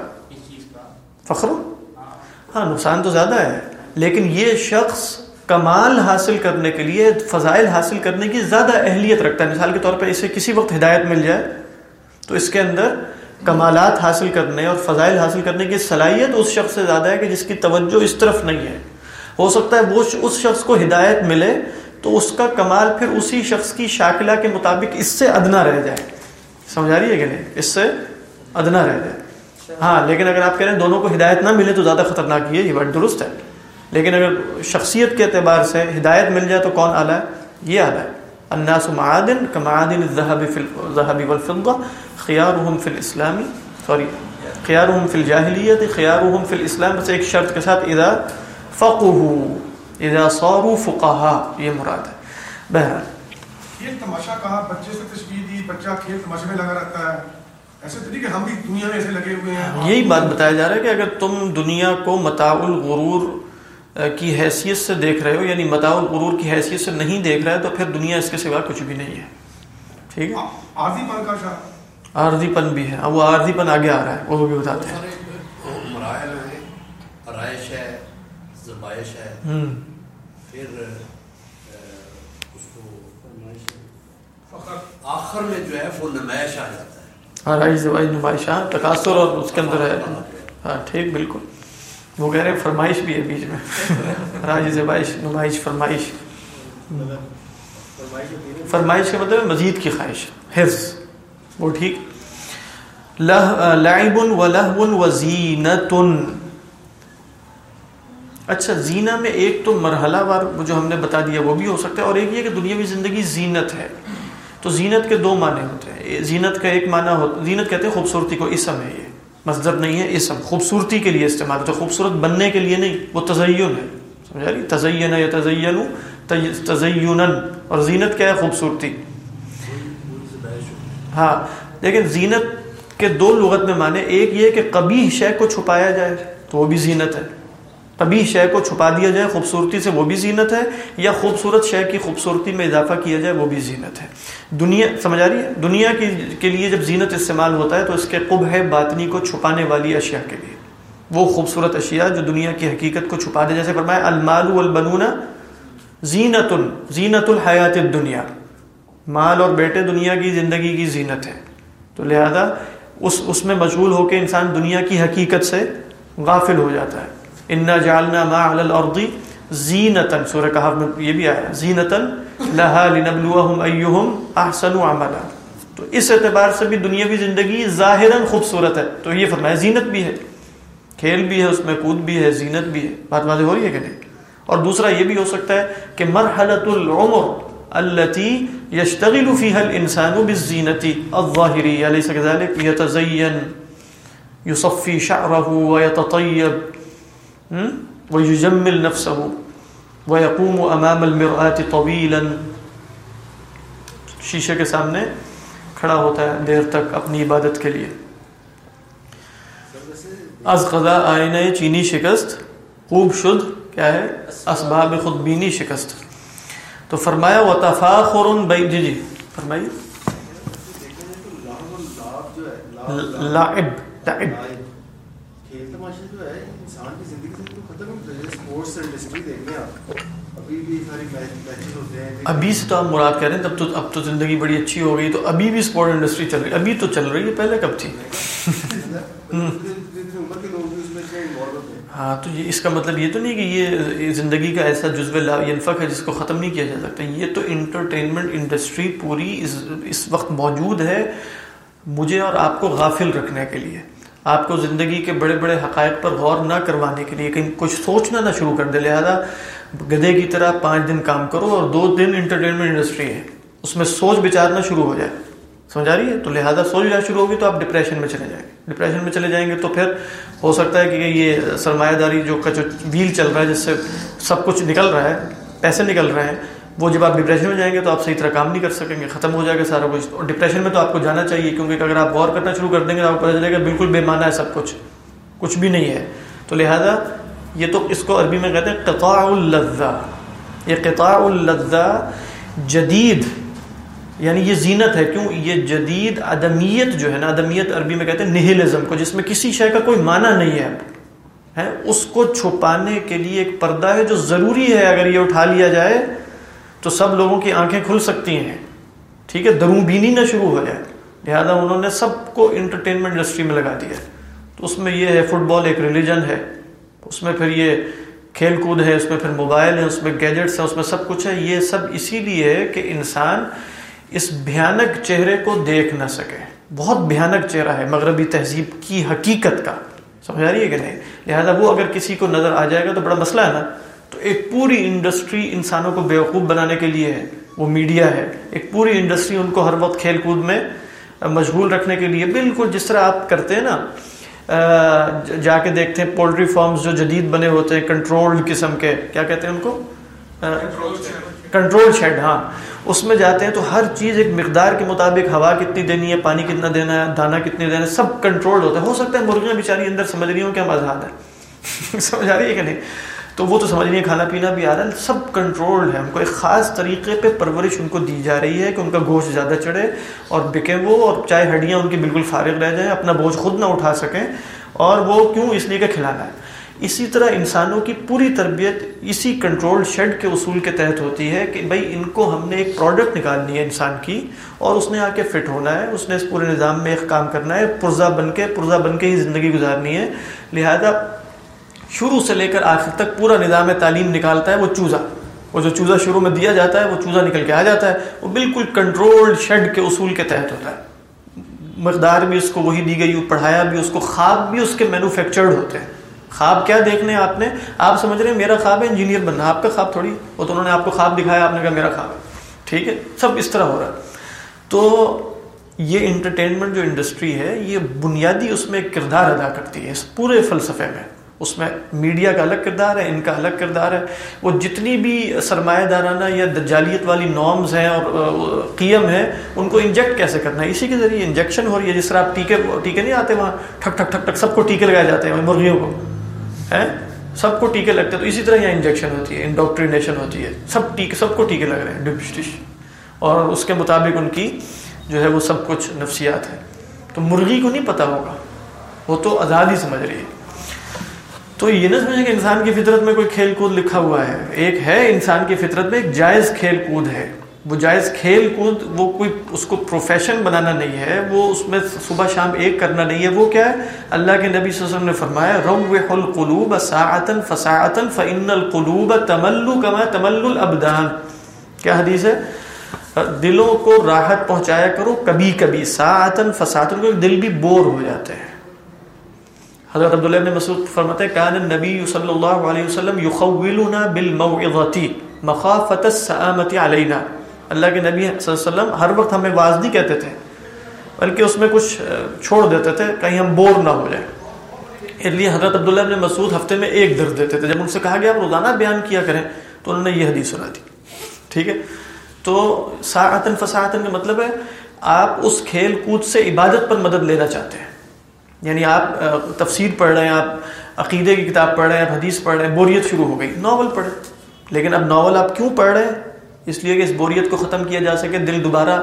فخر؟ ہاں نقصان تو زیادہ ہے۔ لیکن یہ شخص کمال حاصل کرنے کے لیے، فضائل حاصل کرنے کی زیادہ اہلیت رکھتا ہے۔ مثال کے طور پہ اسے کسی وقت ہدایت مل جائے تو اس کے اندر کمالات حاصل کرنے اور فضائل حاصل کرنے کی صلاحیت اس شخص سے زیادہ ہے کہ جس کی توجہ اس طرف نہیں ہے۔ ہو سکتا ہے وہ اس شخص کو ہدایت ملے تو اس کا کمال پھر اسی شخص کی شاکلہ کے مطابق اس سے ادنا رہ جائے۔ سمجھا رہی ہے کہ نہیں؟ اس سے ادنا رہ جائے۔ ہاں لیکن اگر آپ کہہ رہے ہیں دونوں کو ہدایت نہ ملے تو زیادہ خطرناک یہ یہ بات درست ہے۔ لیکن اگر شخصیت کے اعتبار سے ہدایت مل جائے تو کون اعلیٰ ہے؟ یہ اعلیٰ ہے۔ الناس معادن کمعادن الذهب في الذهب والفضه خيارهم في الاسلام سوری خيارهم في الجاهليه خيارهم في الاسلام بس ایک شرط کے ساتھ اذا فقهوا اذا صاروا فقهاء یہ مراد ہے۔ بہرحال یہ تماشا کہا بچے سے تشبیہ دی بچہ کھیل تماشے میں لگا رہتا ہے۔ ایسے ہم بھی دنیا میں ایسے لگے ہوئے ہیں۔ یہی بات بتایا جا رہا ہے کہ اگر تم دنیا کو متاع الغرور کی حیثیت سے دیکھ رہے ہو یعنی متاع الغرور کی حیثیت سے نہیں دیکھ رہے تو پھر دنیا اس کے سوا کچھ بھی نہیں ہے۔ ٹھیک ہے؟ عارضی پن کا شاہ۔ عارضی پن بھی ہے۔ اب وہ عارضی پن آگے آ رہا ہے وہ بھی بتاتے ہیں۔ مراحل ہے ہے پھر اس کو آخر میں جو ہے وہ نمائش آ جاتا ہے۔ زبائش نمائش ہاں تقاصر اور اس کے اندر ہے۔ ہاں ٹھیک بالکل۔ وہ کہہ رہے فرمائش بھی ہے بیچ میں۔ راج زبائش نمائش، فرمائش۔ فرمائش کا مطلب مزید کی خواہش حرص وہ ٹھیک۔ لعب و لہو و زینت۔ اچھا زینا میں ایک تو مرحلہ وار جو ہم نے بتا دیا وہ بھی ہو سکتا ہے، اور ایک یہ کہ دنیاوی زندگی زینت ہے۔ تو زینت کے دو معنی ہوتے ہیں۔ زینت کا ایک معنی ہوتا زینت کہتے ہیں خوبصورتی کو، اسم ہے یہ۔ مصدر نہیں ہے، یہ سب خوبصورتی کے لیے استعمال تو خوبصورت بننے کے لیے نہیں، وہ تزین ہے۔ سمجھا رہی تزین یا تزین تزین اور زینت کیا ہے؟ خوبصورتی۔ ہاں لیکن زینت کے دو لغت میں مانے ایک یہ کہ کبھی شے کو چھپایا جائے تو وہ بھی زینت ہے۔ کبھی شے کو چھپا دیا جائے، خوبصورتی سے وہ بھی زینت ہے، یا خوبصورت شے کی خوبصورتی میں اضافہ کیا جائے، وہ بھی زینت ہے۔ دنیا، سمجھ آ رہی ہے؟ دنیا کی، کے لیے جب زینت استعمال ہوتا ہے تو اس کے قب ہے باطنی کو چھپانے والی اشیاء کے لیے۔ وہ خوبصورت اشیاء جو دنیا کی حقیقت کو چھپا دے، جیسے فرمایا، المال والبنون زینت زینت الحیات الدنیا۔ مال اور بیٹے دنیا کی زندگی کی زینت ہے۔ تو لہذا اس اس میں مشغول ہو کے انسان دنیا کی حقیقت سے غافل ہو جاتا ہے۔ انا جعلنا ما علی الارض زینتن سورہ کہف میں یہ بھی آیا زینتن لہا لنبلوہم ایہم احسن عملا۔ تو اس اعتبار سے بھی دنیاوی زندگی ظاہراً خوبصورت ہے۔ تو یہ فرمایا زینت بھی ہے۔ کھیل بھی ہے، اس میں کود بھی ہے، زینت بھی ہے۔ بات واضح ہو رہی ہے کہ نہیں؟ اور دوسرا یہ بھی ہو سکتا ہے کہ مرحلت العمر التي يشتغل فيها الانسان بالزينه الظاهريه اليس كذلك يتزين يصفي شعره ويتطيب ويجمل نفسه ويقوم امام المرآة طويلا۔ شیشے کے سامنے کھڑا ہوتا ہے دیر تک اپنی عبادت کے لیے۔ از قضا آئینہ چینی شکست خوب شد کیا ہے؟ اسباب خود بینی شکست۔ تو فرمایا و تفاخر بی جی جی فرمائیے۔ لعب۔ لعب کھیل تماشے جو ہے انسان کی زندگی سے تو ختم ہو گئے اسپورٹس انڈسٹری دیکھیں آپ ابھی سے تو آپ مراد کہہ رہے ہیں تب تو اب تو زندگی بڑی اچھی ہو گئی تو ابھی بھی اسپورٹ انڈسٹری چل رہی ہے ابھی تو چل رہی ہے پہلے کب تھی؟ ہاں تو یہ اس کا مطلب یہ تو نہیں کہ یہ زندگی کا ایسا جزو لا ینفق ہے جس کو ختم نہیں کیا جا سکتا۔ یہ تو انٹرٹینمنٹ انڈسٹری پوری اس اس وقت موجود ہے مجھے اور آپ کو غافل رکھنے کے لیے۔ آپ کو زندگی کے بڑے بڑے حقائق پر غور نہ کروانے کے لیے کہیں کچھ سوچنا نہ شروع کر دے۔ لہذا گدے کی طرح پانچ دن کام کرو اور دو دن انٹرٹینمنٹ انڈسٹری ہے۔ اس میں سوچ بچارنا شروع ہو جائے۔ سمجھ آ رہی ہے؟ تو لہذا سوچ جانا شروع ہوگی تو آپ ڈپریشن میں چلے جائیں گے۔ ڈپریشن میں چلے جائیں گے تو پھر ہو سکتا ہے کہ یہ سرمایہ داری جو کا جو ویل چل رہا ہے، جس سے سب کچھ نکل رہا ہے، پیسے نکل رہے ہیں وہ جب آپ ڈپریشن میں جائیں گے تو آپ صحیح طرح کام نہیں کر سکیں گے، ختم ہو جائے گا سارا کچھ۔ اور ڈپریشن میں تو آپ کو جانا چاہیے، کیونکہ اگر آپ غور کرنا شروع کر دیں گے تو آپ کو پتہ چلے گا بالکل بے معنی ہے سب کچھ۔ کچھ بھی نہیں ہے۔ تو لہذا یہ تو اس کو عربی میں کہتے ہیں قطاع اللذہ۔ یہ قطاع اللذہ جدید یعنی یہ زینت ہے۔ کیوں؟ یہ جدید عدمیت جو ہے نا، عدمیت عربی میں کہتے ہیں نہلزم کو، جس میں کسی شے کا کوئی معنی نہیں ہے۔ ہے اس کو چھپانے کے لیے ایک پردہ ہے جو ضروری ہے اگر یہ اٹھا لیا جائے۔ تو سب لوگوں کی آنکھیں کھل سکتی ہیں۔ ٹھیک ہے دروں بینی نہ شروع ہو جائے۔ لہٰذا انہوں نے سب کو انٹرٹینمنٹ انڈسٹری میں لگا دیا۔ تو اس میں یہ ہے فٹ بال ایک ریلیجن ہے۔ اس میں پھر یہ کھیل کود ہے، اس میں پھر موبائل ہے، اس میں گیجٹس ہیں، اس میں سب کچھ ہے۔ یہ سب اسی لیے ہے کہ انسان اس بھیانک چہرے کو دیکھ نہ سکے۔ بہت بھیانک چہرہ ہے، مغربی تہذیب کی حقیقت کا۔ سمجھ آ رہی ہے کہ نہیں؟ لہٰذا وہ اگر کسی کو نظر آ جائے گا تو بڑا مسئلہ ہے نا۔ تو ایک پوری انڈسٹری انسانوں کو بیوقوف بنانے کے لیے ہے۔ وہ میڈیا ہے۔ ایک پوری انڈسٹری ان کو ہر وقت کھیل کود میں مشغول رکھنے کے لیے بالکل جس طرح آپ کرتے ہیں نا جا کے دیکھتے ہیں پولٹری فارمز جو جدید بنے ہوتے ہیں، کنٹرولڈ قسم کے، کیا کہتے ہیں ان کو؟ کنٹرول شیڈ ہاں۔ اس میں جاتے ہیں تو ہر چیز ایک مقدار کے مطابق ہوا کتنی دینی ہے، پانی کتنا دینا ہے، دانا کتنی دینا ہے، سب کنٹرول ہوتا ہے۔ ہو سکتا ہے مرغیاں بیچاری اندر، سمجھ رہی ہوں کیا آزاد ہے؟ <laughs> سمجھ آ رہی ہے کہ نہیں؟ تو وہ تو سمجھ رہی ہے، کھانا پینا بھی آ رہا ہے، سب کنٹرول ہے۔ ان کو ایک خاص طریقے پہ پرورش ان کو دی جا رہی ہے کہ ان کا گوشت زیادہ چڑھے اور بکے وہ اور چاہے ہڈیاں ان کی بالکل فارغ رہ جائیں، اپنا بوجھ خود نہ اٹھا سکیں۔ اور وہ کیوں؟ اس لیے کہ کھلانا ہے۔ اسی طرح انسانوں کی پوری تربیت اسی کنٹرول شیڈ کے اصول کے تحت ہوتی ہے کہ بھائی، ان کو ہم نے ایک پروڈکٹ نکالنی ہے انسان کی اور اس نے آ کے فٹ ہونا ہے، اس نے اس پورے نظام میں ایک کام کرنا ہے پرزا بن کے پرزا بن کے ہی زندگی گزارنی ہے۔ لہذا شروع سے لے کر آخر تک پورا نظام تعلیم نکالتا ہے وہ چوزا۔ وہ جو چوزا شروع میں دیا جاتا ہے، وہ چوزا نکل کے آ جاتا ہے۔ وہ بالکل کنٹرول شیڈ کے اصول کے تحت ہوتا ہے۔ مقدار بھی اس کو وہی دی گئی، پڑھایا بھی، اس کو خواب بھی اس کے مینوفیکچرڈ ہوتے ہیں۔ خواب کیا دیکھنے آپ نے؟ آپ سمجھ رہے ہیں میرا خواب ہے انجینئر بننا۔ آپ کا خواب تھوڑی، وہ تو انہوں نے آپ کو خواب دکھایا، آپ نے کہا میرا خواب۔ ہے ٹھیک ہے، سب اس طرح ہو رہا ہے۔ تو یہ انٹرٹینمنٹ جو انڈسٹری ہے، یہ بنیادی اس میں کردار ادا کرتی ہے، اس پورے فلسفے میں۔ اس میں میڈیا کا الگ کردار ہے، ان کا الگ کردار ہے۔ وہ جتنی بھی سرمایہ دارانہ یا دجالیت والی نارمز ہیں اور قیم ہیں، ان کو انجیکٹ کیسے کرنا ہے؟ اسی کے ذریعے انجیکشن ہو رہی ہے، جس طرح آپ ٹیکے ٹیکے نہیں آتے وہاں، ٹھک ٹھک ٹھک ٹھک، سب کو ٹیکے لگائے جاتے ہیں مرغیوں کو، ہیں؟ سب کو ٹیکے لگتے ہیں۔ تو اسی طرح یہاں انجیکشن ہوتی ہے، انڈاکٹرینیشن ہوتی ہے۔ سب ٹیکے، سب کو ٹیکے لگ رہے ہیں ڈش اور اس کے مطابق ان کی جو ہے وہ سب کچھ نفسیات ہے۔ تو مرغی کو نہیں پتہ ہوگا، وہ تو آزادی سمجھ رہی ہے۔ تو یہ نہ سمجھیں کہ انسان کی فطرت میں کوئی کھیل کود لکھا ہوا ہے۔ ایک ہے انسان کی فطرت میں ایک جائز کھیل کود ہے۔ وہ جائز کھیل کود، وہ کوئی اس کو پروفیشن بنانا نہیں ہے، وہ اس میں صبح شام ایک کرنا نہیں ہے۔ وہ کیا ہے؟ اللہ کے نبی صلی اللہ علیہ وسلم نے فرمایا، روح القلوب ساعتا فساعتا فإن القلوب تملو کما تمل الابدان کیا حدیث ہے؟ دلوں کو راحت پہنچایا کرو کبھی کبھی، ساعتا فساعتا دل بھی بور ہو جاتے ہیں۔ حضرت عبداللہ ابن مسعود فرماتے ہیں، کان النبی صلی اللہ علیہ وسلم یخولنا بالموعظۃ مخافت السآمت علینا. اللہ کے نبی صلی اللہ علیہ وسلم ہر وقت ہمیں واز نہیں کہتے تھے، بلکہ اس میں کچھ چھوڑ دیتے تھے، کہیں ہم بور نہ ہو جائیں۔ اس لیے حضرت عبداللہ ابن مسعود ہفتے میں ایک درد دیتے تھے۔ جب ان سے کہا گیا، آپ روزانہ بیان کیا کریں، تو انہوں نے یہ حدیث سنا دی۔ ٹھیک ہے؟ تو ساعتن فساعتن کا مطلب ہے، آپ اس کھیل کود سے عبادت پر مدد لینا چاہتے ہیں۔ یعنی آپ تفسیر پڑھ رہے ہیں، آپ عقیدے کی کتاب پڑھ رہے ہیں آپ حدیث پڑھ رہے ہیں، بوریت شروع ہو گئی، ناول پڑھیں۔ لیکن اب ناول آپ کیوں پڑھ رہے ہیں؟ اس لیے کہ اس بوریت کو ختم کیا جا سکے، دل دوبارہ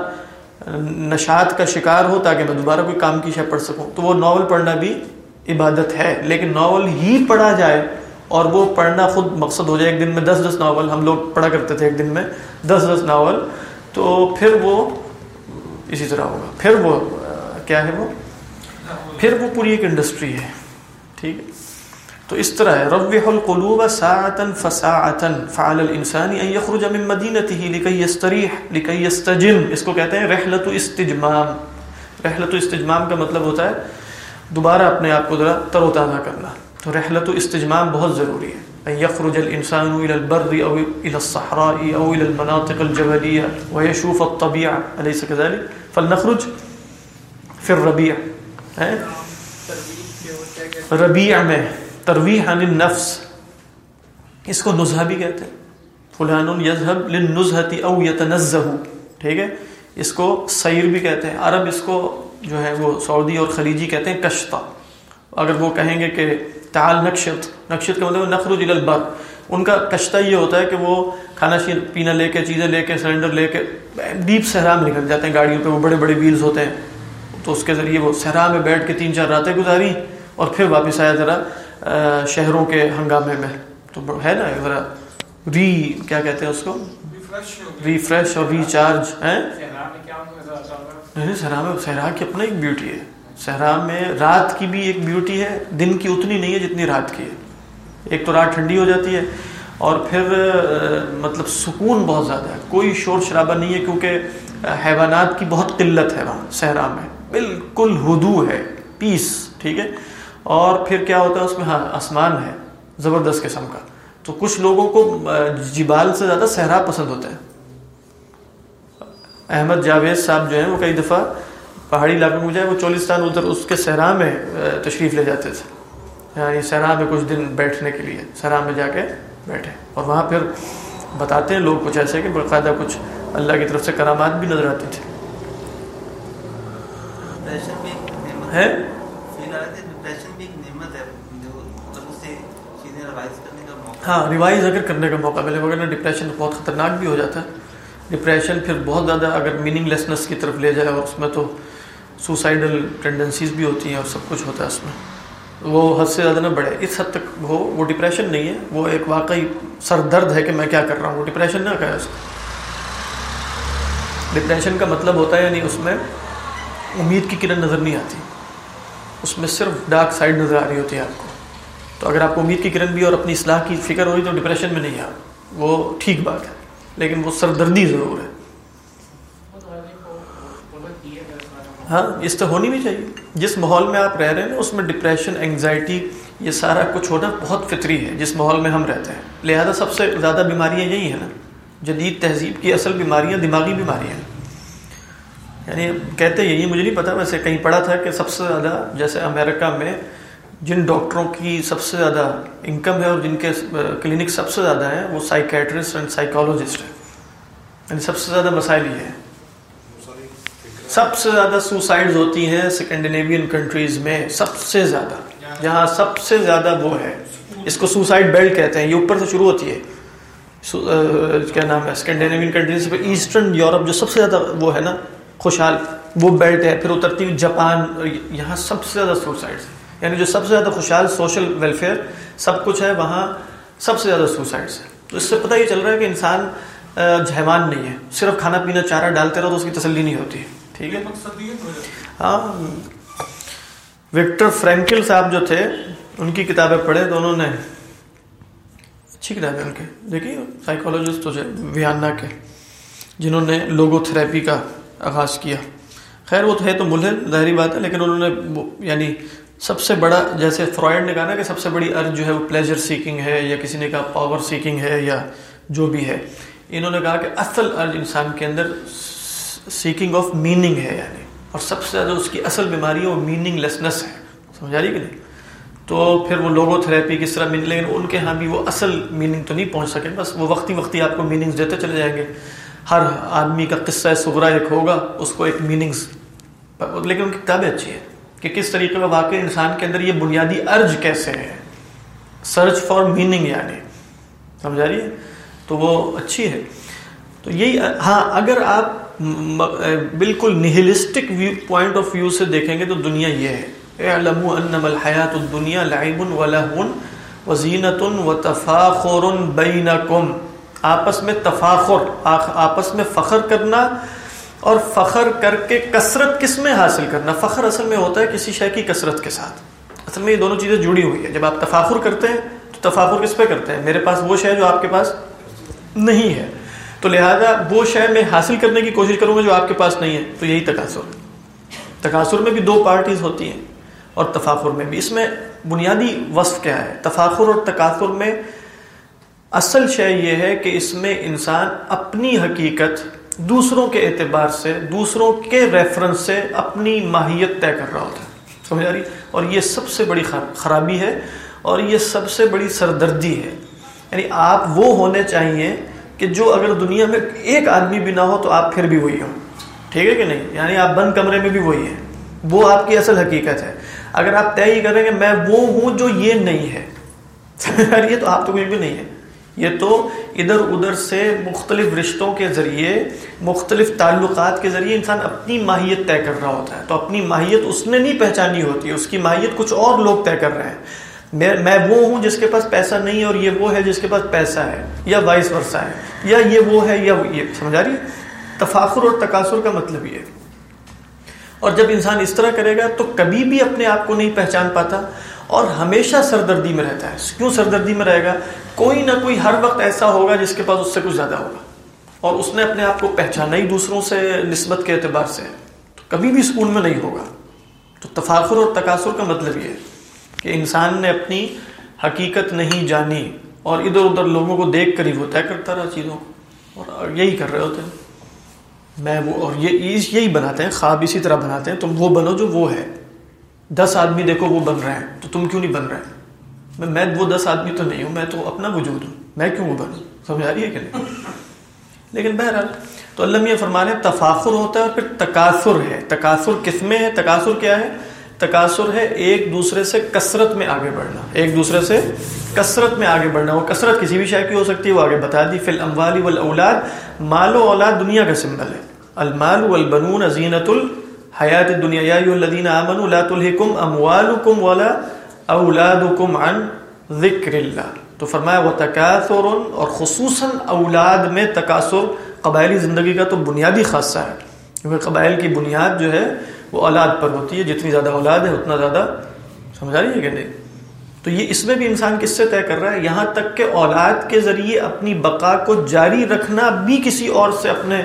نشات کا شکار ہو تاکہ میں دوبارہ کوئی کام کی شے پڑھ سکوں۔ تو وہ ناول پڑھنا بھی عبادت ہے، لیکن ناول ہی پڑھا جائے اور وہ پڑھنا خود مقصد ہو جائے۔ ایک دن میں دس دس ناول ہم لوگ پڑھا کرتے تھے، ایک دن میں دس دس ناول۔ تو پھر وہ اسی طرح ہوگا۔ پھر وہ کیا ہے وہ؟ پھر وہ پوری ایک انڈسٹری ہے، ٹھیک ہے؟ تو اس طرح ہے، روح القلوب ساعتا فساعتا فعل الانسان ان يخرج من مدينته لكي يستريح لكي يستجم اس کو کہتے ہیں رحلت استجمام رحلت استجمام کا مطلب ہوتا ہے دوبارہ اپنے آپ کو ذرا تر و تازہ کرنا۔ تو رحلت استجمام بہت ضروری ہے۔ ان يخرج الانسان الى البر او الى الصحراء او الى المناطق الجبليه ويشوف الطبيعه اليس كذلك؟ فلنخرج في الربيع۔ ربیع میں، ترویح عن النفس۔ اس کو نزہہ بھی کہتے ہیں۔ فلان یذهب للنزهه او يتنزه ٹھیک ہے؟ اس کو سیر بھی کہتے ہیں۔ عرب اس کو جو ہے وہ سعودی اور خلیجی کہتے ہیں کشتا۔ اگر وہ کہیں گے کہ تعال نقشت نقشت کا مطلب نخرج الى البر۔ ان کا کشتہ یہ ہوتا ہے کہ وہ کھانا پینا لے کے، چیزیں لے کے، سلنڈر لے کے، ڈیپ صحرا میں نکل جاتے ہیں گاڑیوں پہ۔ وہ بڑے بڑے ویلز ہوتے ہیں۔ تو اس کے ذریعے وہ صحرا میں بیٹھ کے تین چار راتیں گزاری اور پھر واپس آیا ذرا شہروں کے ہنگامے میں۔ تو ہے نا ذرا ری کیا کہتے ہیں اس کو؟ ریفریش اور ریچارج صحرا میں صحرا کی اپنا ایک بیوٹی ہے۔ صحرا میں رات کی بھی ایک بیوٹی ہے دن کی اتنی نہیں ہے جتنی رات کی ہے۔ ایک تو رات ٹھنڈی ہو جاتی ہے اور پھر مطلب سکون بہت زیادہ ہے۔ کوئی شور شرابہ نہیں ہے کیونکہ حیوانات کی بہت قلت ہے وہاں صحرا میں۔ بالکل ہدو ہے پیس ٹھیک ہے؟ اور پھر کیا ہوتا ہے اس میں؟ ہاں آسمان ہے، زبردست قسم کا۔ تو کچھ لوگوں کو جبال سے زیادہ صحرا پسند ہوتا ہے۔ احمد جاوید صاحب جو ہیں، وہ کئی دفعہ پہاڑی علاقے میں جائے وہ چولستان ادھر اس کے صحرا میں تشریف لے جاتے تھے۔ یعنی صحرا میں کچھ دن بیٹھنے کے لیے، صحرا میں جا کے بیٹھے۔ اور وہاں پھر بتاتے ہیں لوگ کچھ ایسے کہ باقاعدہ کچھ اللہ کی طرف سے کرامات بھی نظر آتی تھی ہے ہاں ریوائز اگر کرنے کا موقع ملے وغیرہ ڈپریشن بہت خطرناک بھی ہو جاتا ہے ڈپریشن پھر بہت زیادہ اگر میننگ لیسنس کی طرف لے جائے اور اس میں تو سوسائڈل ٹینڈنسیز بھی ہوتی ہیں اور سب کچھ ہوتا ہے اس میں وہ حد سے زیادہ نہ بڑھے اس حد تک ہو وہ ڈپریشن نہیں ہے وہ ایک واقعی سر درد ہے کہ میں کیا کر رہا ہوں وہ ڈپریشن نہ کہے اس کو ڈپریشن کا مطلب ہوتا ہے یعنی اس میں امید کی کرن نظر نہیں آتی۔ اس میں صرف ڈارک سائڈ نظر آ رہی ہوتی ہے آپ کو۔ تو اگر آپ کو امید کی کرن بھی اور اپنی اصلاح کی فکر ہو رہی تو ڈپریشن میں نہیں آ وہ ٹھیک بات ہے، لیکن وہ سردردی ضرور ہے۔ ہاں اس تو ہونی بھی چاہیے۔ جس ماحول میں آپ رہ رہے ہیں، اس میں ڈپریشن انگزائٹی یہ سارا کچھ ہونا بہت فطری ہے۔ جس ماحول میں ہم رہتے ہیں۔ لہذا سب سے زیادہ بیماریاں یہی ہیں نا۔ جدید تہذیب کی اصل بیماریاں دماغی بیماریاں ہیں۔ یعنی کہتے یہی مجھے نہیں پتا، ویسے کہیں پڑھا تھا کہ سب سے زیادہ جیسے امریکہ میں جن ڈاکٹروں کی سب سے زیادہ انکم ہے اور جن کے کلینک سب سے زیادہ ہیں، وہ سائیکیٹرسٹ اینڈ سائیکالوجسٹ ہیں۔ یعنی سب سے زیادہ مسائل یہ ہیں۔ سب سے زیادہ سوسائڈز ہوتی ہیں سیکنڈینیوین کنٹریز میں سب سے زیادہ۔ جہاں سب سے زیادہ وہ ہے، اس کو سوسائڈ بیلٹ کہتے ہیں، یہ اوپر سے شروع ہوتی ہے۔ کیا نام ہے اسکینڈینیوین کنٹریز پہ ایسٹرن یورپ جو سب سے زیادہ وہ ہے نا خوشحال، وہ بیلٹ ہے، پھر اترتی ہوئی جاپان، یہاں سب سے زیادہ سوسائڈس یعنی جو سب سے زیادہ خوشحال سوشل ویلفیئر، سب کچھ ہے وہاں سب سے زیادہ سوسائڈس ہے تو اس سے پتہ یہ چل رہا ہے کہ انسان جہمان نہیں ہے۔ صرف کھانا پینا، چارہ ڈالتے رہو تو اس کی تسلی نہیں ہوتی۔ ٹھیک ہے؟ ہاں۔ وکٹر فرینکل صاحب جو تھے، ان کی کتابیں پڑھے تو انہوں نے، اچھی کتابیں ان کے دیکھیے سائیکولوجسٹ جو ویانا کے، جنہوں نے لوگو تھراپی کا آغاز کیا۔ خیر، وہ تو ہے تو ملحد، ظاہری بات ہے، لیکن انہوں نے یعنی سب سے بڑا، جیسے فرائڈ نے کہا نا کہ سب سے بڑی ارج جو ہے وہ پلیجر سیکنگ ہے، یا کسی نے کہا پاور سیکنگ ہے، یا جو بھی ہے۔ انہوں نے کہا کہ اصل ارج انسان کے اندر سیکنگ آف میننگ ہے یعنی اور سب سے زیادہ اس کی اصل بیماری ہے، وہ میننگ لیسنس ہے سمجھا رہی کہ نہیں؟ تو پھر وہ لوگو تھراپی کس طرح مین لیکن ان کے ہاں بھی وہ اصل میننگ تو نہیں پہنچ سکے، بس وہ وقتی وقتی آپ کو میننگز دیتے چلے جائیں گے۔ ہر آدمی کا قصہ سغرا ایک ہوگا، اس کو ایک میننگز لیکن ان کی کتابیں اچھی ہیں کہ کس طریقے میں واقعی انسان کے اندر یہ بنیادی ارج کیسے ہے سرچ فار میننگ یعنی سمجھا رہی ہے تو وہ اچھی ہے۔ تو یہی ہاں اگر آپ بالکل nihilistic view point of view سے دیکھیں گے تو دنیا یہ ہے۔ اعلموا انما الحیات الدنیا لعب و لہون و بینکم۔ آپس میں تفاخر آپس میں فخر کرنا اور فخر کر کے کثرت کس میں حاصل کرنا؟ فخر اصل میں ہوتا ہے کسی شے کی کثرت کے ساتھ۔ اصل میں یہ دونوں چیزیں جڑی ہوئی ہے جب آپ تفاخر کرتے ہیں تو تفاخر کس پہ کرتے ہیں؟ میرے پاس وہ شے جو آپ کے پاس نہیں ہے۔ تو لہذا وہ شے میں حاصل کرنے کی کوشش کروں گا جو آپ کے پاس نہیں ہے۔ تو یہی تقاصر۔ تقاصر میں بھی دو پارٹیز ہوتی ہیں اور تفاخر میں بھی۔ اس میں بنیادی وصف کیا ہے؟ تفاخر اور تقاصر میں اصل شے یہ ہے کہ اس میں انسان اپنی حقیقت دوسروں کے اعتبار سے، دوسروں کے ریفرنس سے اپنی ماہیت طے کر رہا ہوتا ہے۔ سمجھ آ رہی؟ اور یہ سب سے بڑی خرابی ہے اور یہ سب سے بڑی سردردی ہے۔ یعنی آپ وہ ہونے چاہیے کہ جو اگر دنیا میں ایک آدمی بھی نہ ہو تو آپ پھر بھی وہی ہوں۔ ٹھیک ہے کہ نہیں؟ یعنی آپ بند کمرے میں بھی وہی ہیں۔ وہ آپ کی اصل حقیقت ہے۔ اگر آپ طے ہی کریں گے میں وہ ہوں جو یہ نہیں ہے۔ <laughs> یعنی یہ تو آپ تو کچھ بھی نہیں ہے۔ یہ تو ادھر ادھر سے مختلف رشتوں کے ذریعے، مختلف تعلقات کے ذریعے انسان اپنی ماہیت طے کر رہا ہوتا ہے۔ تو اپنی ماہیت اس نے نہیں پہچانی ہوتی، اس کی ماہیت کچھ اور لوگ طے کر رہے ہیں۔ میں وہ ہوں جس کے پاس پیسہ نہیں ہے اور یہ وہ ہے جس کے پاس پیسہ ہے، یا وائس ورثہ ہے، یا یہ وہ ہے، یا یہ سمجھا رہی تفاخر اور تقاصر کا مطلب یہ ہے۔ اور جب انسان اس طرح کرے گا تو کبھی بھی اپنے آپ کو نہیں پہچان پاتا۔ اور ہمیشہ سردردی میں رہتا ہے۔ کیوں سردردی میں رہے گا؟ کوئی نہ کوئی ہر وقت ایسا ہوگا جس کے پاس اس سے کچھ زیادہ ہوگا۔ اور اس نے اپنے آپ کو پہچانا ہی دوسروں سے نسبت کے اعتبار سے۔ تو کبھی بھی سکون میں نہیں ہوگا۔ تو تفاخر اور تقاصر کا مطلب یہ ہے کہ انسان نے اپنی حقیقت نہیں جانی اور ادھر ادھر لوگوں کو دیکھ کر ہی وہ طے کرتا رہا چیزوں کو۔ اور یہی کر رہے ہوتے ہیں۔ میں وہ اور یہ یہی بناتے ہیں، خواب اسی طرح بناتے ہیں۔ تم وہ بنو جو وہ ہے۔ دس آدمی دیکھو وہ بن رہے ہیں، تو تم کیوں نہیں بن رہے؟ میں میں وہ دس آدمی تو نہیں ہوں، میں تو اپنا وجود ہوں۔ میں کیوں وہ بنوں؟ سمجھ آ رہی ہے کہ نہیں؟ لیکن بہرحال، تو اللہ میاں فرمانے تفاخر ہوتا ہے اور پھر تقاصر ہے۔ تقاصر کس میں ہے؟ تقاصر کیا ہے؟ تقاصر ہے ایک دوسرے سے کثرت میں آگے بڑھنا۔ ایک دوسرے سے کثرت میں آگے بڑھنا۔ وہ کثرت کسی بھی شے کی ہو سکتی ہے، وہ آگے بتا دی۔ فل اموالی والاولاد، مال و اولاد دنیا کا سمبل ہے۔ المال والبنون زینت الحیات الدنیا. یا ایھا الذین آمنوا لا تلهکم اموالکم ولا اولادکم عن ذکر اللہ تو فرمایا وہ تکاثر اور خصوصا اولاد میں تکاثر قبائلی زندگی کا تو بنیادی خاصہ ہے. کیونکہ قبائل کی بنیاد جو ہے، وہ اولاد پر ہوتی ہے. جتنی زیادہ اولاد ہے، اتنا زیادہ سمجھا رہی ہے کہ نہیں؟ تو یہ اس میں بھی انسان کس سے طے کر رہا ہے. یہاں تک کہ اولاد کے ذریعے اپنی بقا کو جاری رکھنا بھی کسی اور سے اپنے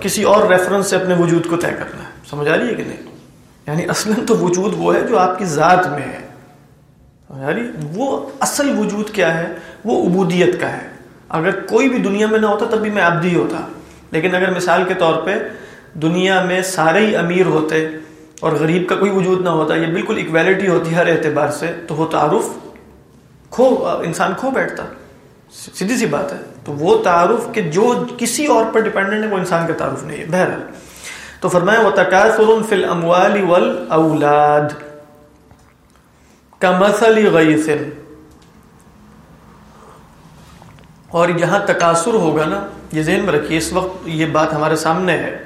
کسی اور ریفرنس سے اپنے وجود کو طے کرنا ہے. سمجھ آ رہی ہے کہ نہیں؟ یعنی اصل تو وجود وہ ہے جو آپ کی ذات میں ہے۔ سمجھ رہی وہ اصل وجود کیا ہے؟ وہ عبودیت کا ہے۔ اگر کوئی بھی دنیا میں نہ ہوتا تب بھی میں ابدی ہوتا۔ لیکن اگر مثال کے طور پہ دنیا میں سارے ہی امیر ہوتے اور غریب کا کوئی وجود نہ ہوتا، یہ بالکل اکویلٹی ہوتی ہے ہر اعتبار سے، تو وہ تعارف کھو، انسان کھو بیٹھتا۔ سیدھی سی بات ہے۔ تو وہ تعارف کہ جو کسی اور پر ڈیپینڈنٹ ہے، وہ انسان کا تعارف نہیں ہے۔ بہرحال تو فرمایا وہ تقاصر فی الاموال والاولاد کمثل غیث اور یہاں تقاصر ہوگا نا، یہ ذہن میں رکھیے، اس وقت یہ بات ہمارے سامنے ہے۔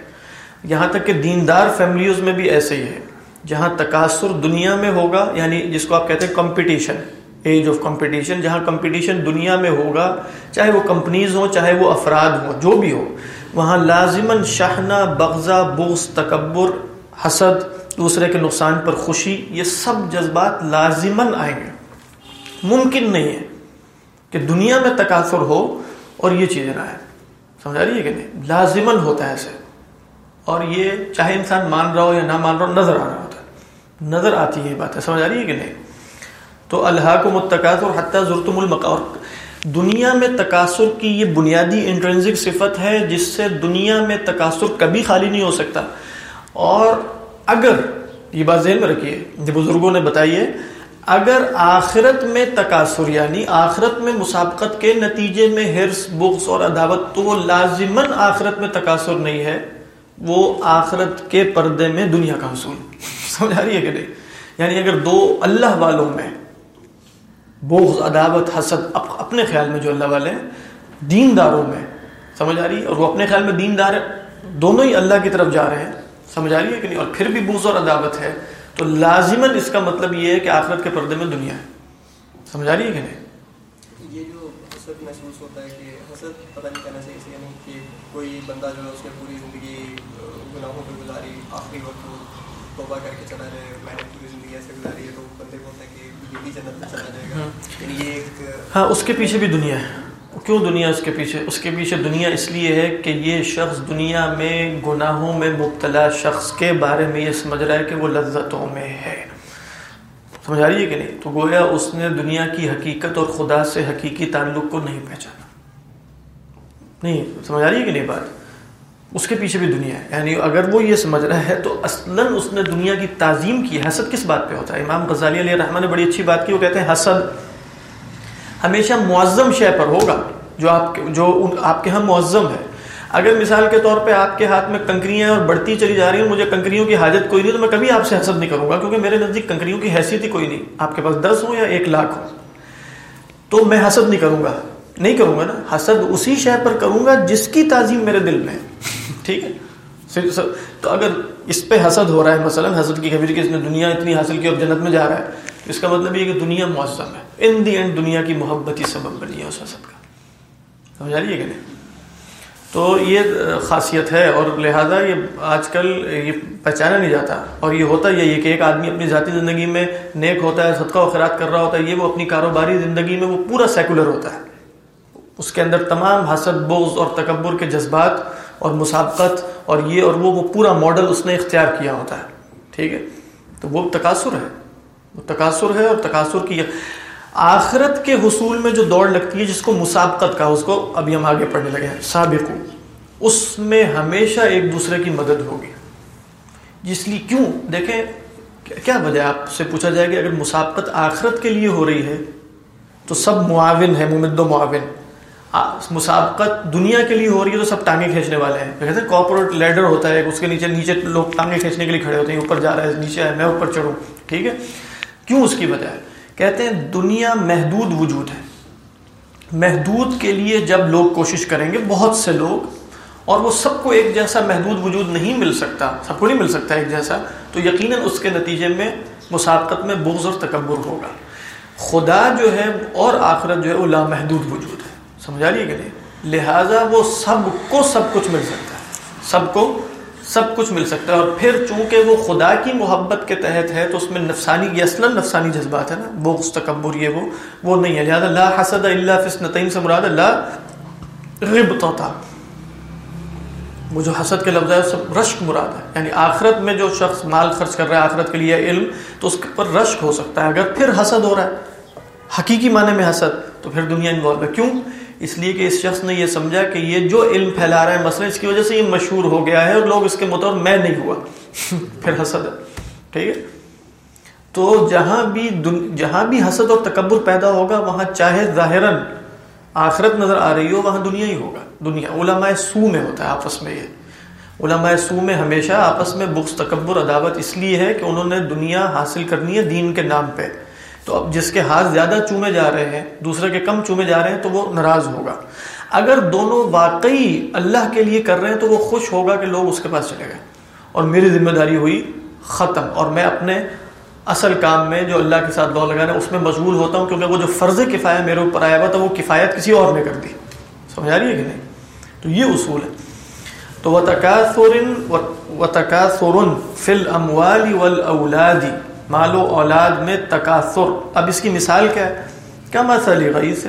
یہاں تک کہ دیندار فیملیز میں بھی ایسے ہی ہے۔ جہاں تقاصر دنیا میں ہوگا یعنی جس کو آپ کہتے ہیں کمپٹیشن ایج آف کمپٹیشن جہاں کمپٹیشن دنیا میں ہوگا، چاہے وہ کمپنیز ہوں، چاہے وہ افراد ہوں، جو بھی ہو۔ وہاں لازماً شاہنا بغضا بغض، تکبر، حسد، دوسرے کے نقصان پر خوشی، یہ سب جذبات لازماً آئیں گے ممکن نہیں ہے کہ دنیا میں تقاصر ہو اور یہ چیزیں نہ آئے۔ سمجھا رہی ہے کہ نہیں؟ لازماً ہوتا ہے ایسے۔ اور یہ چاہے انسان مان رہا ہو یا نہ مان رہا ہو، نظر آ رہا ہوتا ہے۔ نظر آتی ہے یہ بات ہے سمجھ آ رہی ہے کہ نہیں؟ تو اللہ کو متقاص اور حتیٰ ضرورت المقا دنیا میں تقاصر کی یہ بنیادی انٹرنزک صفت ہے جس سے دنیا میں تقاصر کبھی خالی نہیں ہو سکتا۔ اور اگر، یہ بات ذہن میں رکھیے جو بزرگوں نے بتائیے اگر آخرت میں تقاصر یعنی آخرت میں مسابقت کے نتیجے میں ہرس بغض اور عداوت، تو وہ لازمن آخرت میں تقاصر نہیں ہے۔ وہ آخرت کے پردے میں دنیا کا حصول۔ <laughs> سمجھ آ رہی ہے کہ نہیں؟ یعنی اگر دو اللہ والوں میں بغض، عداوت، حسد اپنے خیال میں جو اللہ والے ہیں دین داروں میں، سمجھ آ رہی ہے؟ اور وہ اپنے خیال میں دین دار دونوں ہی اللہ کی طرف جا رہے ہیں، سمجھ آ رہی ہے کہ نہیں؟ اور پھر بھی بغض اور عداوت ہے، تو لازمن اس کا مطلب یہ ہے کہ آخرت کے پردے میں دنیا ہے۔ سمجھ آ رہی ہے کہ نہیں؟ یہ جو حسد محسوس ہوتا ہے کہ حسد پتہ نہیں کہنا چاہیے یعنی کہ کوئی بندہ جو ہے اس نے پوری زندگی گناہوں پہ گزاری، آخری وقت توبہ کر کے چلا جائے میں پوری زندگی ایسے گزاری ہے تو بندے کو ہوتا ہے کہ یہ بھی جنت میں چلا جائے گا۔ یعنی یہ ایک ہاں اس کے پیچھے بھی دنیا ہے۔ کیوں دنیا اس کے پیچھے؟ اس کے پیچھے دنیا اس لیے ہے کہ یہ شخص دنیا میں گناہوں میں مبتلا شخص کے بارے میں یہ سمجھ رہا ہے کہ وہ لذتوں میں ہے۔ سمجھ آ رہی ہے کہ نہیں؟ تو گویا اس نے دنیا کی حقیقت اور خدا سے حقیقی تعلق کو نہیں پہچانا۔ نہیں سمجھ آ رہی ہے کہ نہیں بات؟ اس کے پیچھے بھی دنیا ہے۔ یعنی اگر وہ یہ سمجھ رہا ہے تو اصلاً اس نے دنیا کی تعظیم کی حسد کس بات پہ ہوتا ہے؟ امام غزالی علیہ رحمٰن نے بڑی اچھی بات کی، وہ کہتے ہیں حسد ہمیشہ معظم شے پر ہوگا، جو آپ جو آپ کے ہاں معظم ہے۔ اگر مثال کے طور پہ آپ کے ہاتھ میں کنکریاں اور بڑھتی چلی جا رہی ہیں، مجھے کنکریوں کی حاجت کوئی نہیں، تو میں کبھی آپ سے حسد نہیں کروں گا، کیونکہ میرے نزدیک کنکریوں کی حیثیت ہی کوئی نہیں۔ آپ کے پاس دس ہو یا ایک لاکھ ہو تو میں حسد نہیں کروں گا۔ نہیں کروں گا نا، حسد اسی شے پر کروں گا جس کی تعظیم میرے دل میں ٹھیک ہے؟ تو اگر اس پہ حسد ہو رہا ہے، مثلا حسد کی خبر کہ اس نے دنیا اتنی حاصل کی اور جنت میں جا رہا ہے اس کا مطلب یہ کہ دنیا معظم ہے۔ ان دی اینڈ دنیا کی محبت ہی سبب بنی ہے اس حسد کا۔ سمجھا رہی ہے کہ نہیں؟ تو یہ خاصیت ہے اور لہذا یہ آج کل یہ پہچانا نہیں جاتا۔ اور یہ ہوتا یہ کہ ایک آدمی اپنی ذاتی زندگی میں نیک ہوتا ہے، صدقہ و خیرات کر رہا ہوتا ہے، یہ وہ اپنی کاروباری زندگی میں وہ پورا سیکولر ہوتا ہے۔ اس کے اندر تمام حسد بوز اور تکبر کے جذبات اور مسابقت اور یہ اور وہ وہ پورا ماڈل اس نے اختیار کیا ہوتا ہے۔ ٹھیک ہے؟ تو وہ تقاصر ہے۔ وہ تقاصر ہے اور تقاصر کی آخرت کے حصول میں جو دوڑ لگتی ہے، جس کو مسابقت کا اس کو ابھی ہم آگے پڑھنے لگے ہیں۔ سابق اس میں ہمیشہ ایک دوسرے کی مدد ہوگی۔ جس لیے کیوں؟ دیکھیں، کیا وجہ آپ سے پوچھا جائے کہ اگر مسابقت آخرت کے لیے ہو رہی ہے، تو سب معاون ہے ممد و معاون۔ مسابقت دنیا کے لیے ہو رہی ہے تو سب ٹانگیں کھینچنے والے ہیں۔ کہتے ہیں کارپوریٹ لیڈر ہوتا ہے، اس کے نیچے نیچے لوگ ٹانگیں کھینچنے کے لیے کھڑے ہوتے ہیں، اوپر جا رہا ہے، نیچے ہے، میں اوپر چڑھوں۔ ٹھیک ہے؟ کیوں اس کی وجہ ہے؟ کہتے ہیں دنیا محدود وجود ہے۔ محدود کے لیے جب لوگ کوشش کریں گے، بہت سے لوگ، اور وہ سب کو ایک جیسا محدود وجود نہیں مل سکتا، سب کو نہیں مل سکتا ایک جیسا، تو یقیناً اس کے نتیجے میں مسابقت میں بغض اور تکبر ہوگا۔ خدا جو ہے، اور آخرت جو ہے، وہ لامحدود وجود ہے۔ سمجھا لیے کہ نہیں لہٰذا وہ سب کو سب کچھ مل سکتا ہے۔ سب کو سب کچھ مل سکتا ہے۔ اور پھر چونکہ وہ خدا کی محبت کے تحت ہے، تو اس میں نفسانی، یہ اصلا نفسانی جذبات ہے نا۔ بغض تکبر یہ وہ وہ نہیں ہے۔ لہٰذا لا حسد اللہ فسنتین سے مراد اللہ غبطہ وہ جو حسد کے لفظ ہے سب رشک مراد ہے۔ یعنی آخرت میں جو شخص مال خرچ کر رہا ہے، آخرت کے لیے علم، تو اس پر رشک ہو سکتا ہے۔ اگر پھر حسد ہو رہا ہے، حقیقی معنی میں حسد، تو پھر دنیا انوالو ہے۔ کیوں؟ اس لیے کہ اس شخص نے یہ سمجھا کہ یہ جو علم پھیلا رہا ہے مثلا اس کی وجہ سے یہ مشہور ہو گیا ہے اور لوگ اس کے مطور میں نہیں ہوا۔ <laughs> پھر حسد ہے ٹھیک ہے؟ تو جہاں بھی دن... جہاں بھی حسد اور تکبر پیدا ہوگا، وہاں چاہے ظاہراً آخرت نظر آ رہی ہو، وہاں دنیا ہی ہوگا۔ دنیا، علماء سو میں ہوتا ہے آپس میں یہ۔ علماء سو میں ہمیشہ آپس میں بخش، تکبر، عداوت اس لیے ہے کہ انہوں نے دنیا حاصل کرنی ہے دین کے نام پہ۔ تو اب جس کے ہاتھ زیادہ چومے جا رہے ہیں، دوسرے کے کم چومے جا رہے ہیں، تو وہ ناراض ہوگا۔ اگر دونوں واقعی اللہ کے لیے کر رہے ہیں، تو وہ خوش ہوگا کہ لوگ اس کے پاس چلے گئے۔ اور میری ذمہ داری ہوئی ختم۔ اور میں اپنے اصل کام میں جو اللہ کے ساتھ دوڑ لگانا ہے، اس میں مشغول ہوتا ہوں، کیونکہ وہ جو فرض کفایہ میرے اوپر آیا ہوا تھا، وہ کفایت کسی اور نے کر دی۔ سمجھا رہی ہے کہ نہیں؟ تو یہ اصول ہے۔ تو وہ تقاصر و تقاصر فل اموال والاولاد مال و اولاد میں تقاصر اب اس کی مثال کیا ہے؟ کیا مسئلہ غیر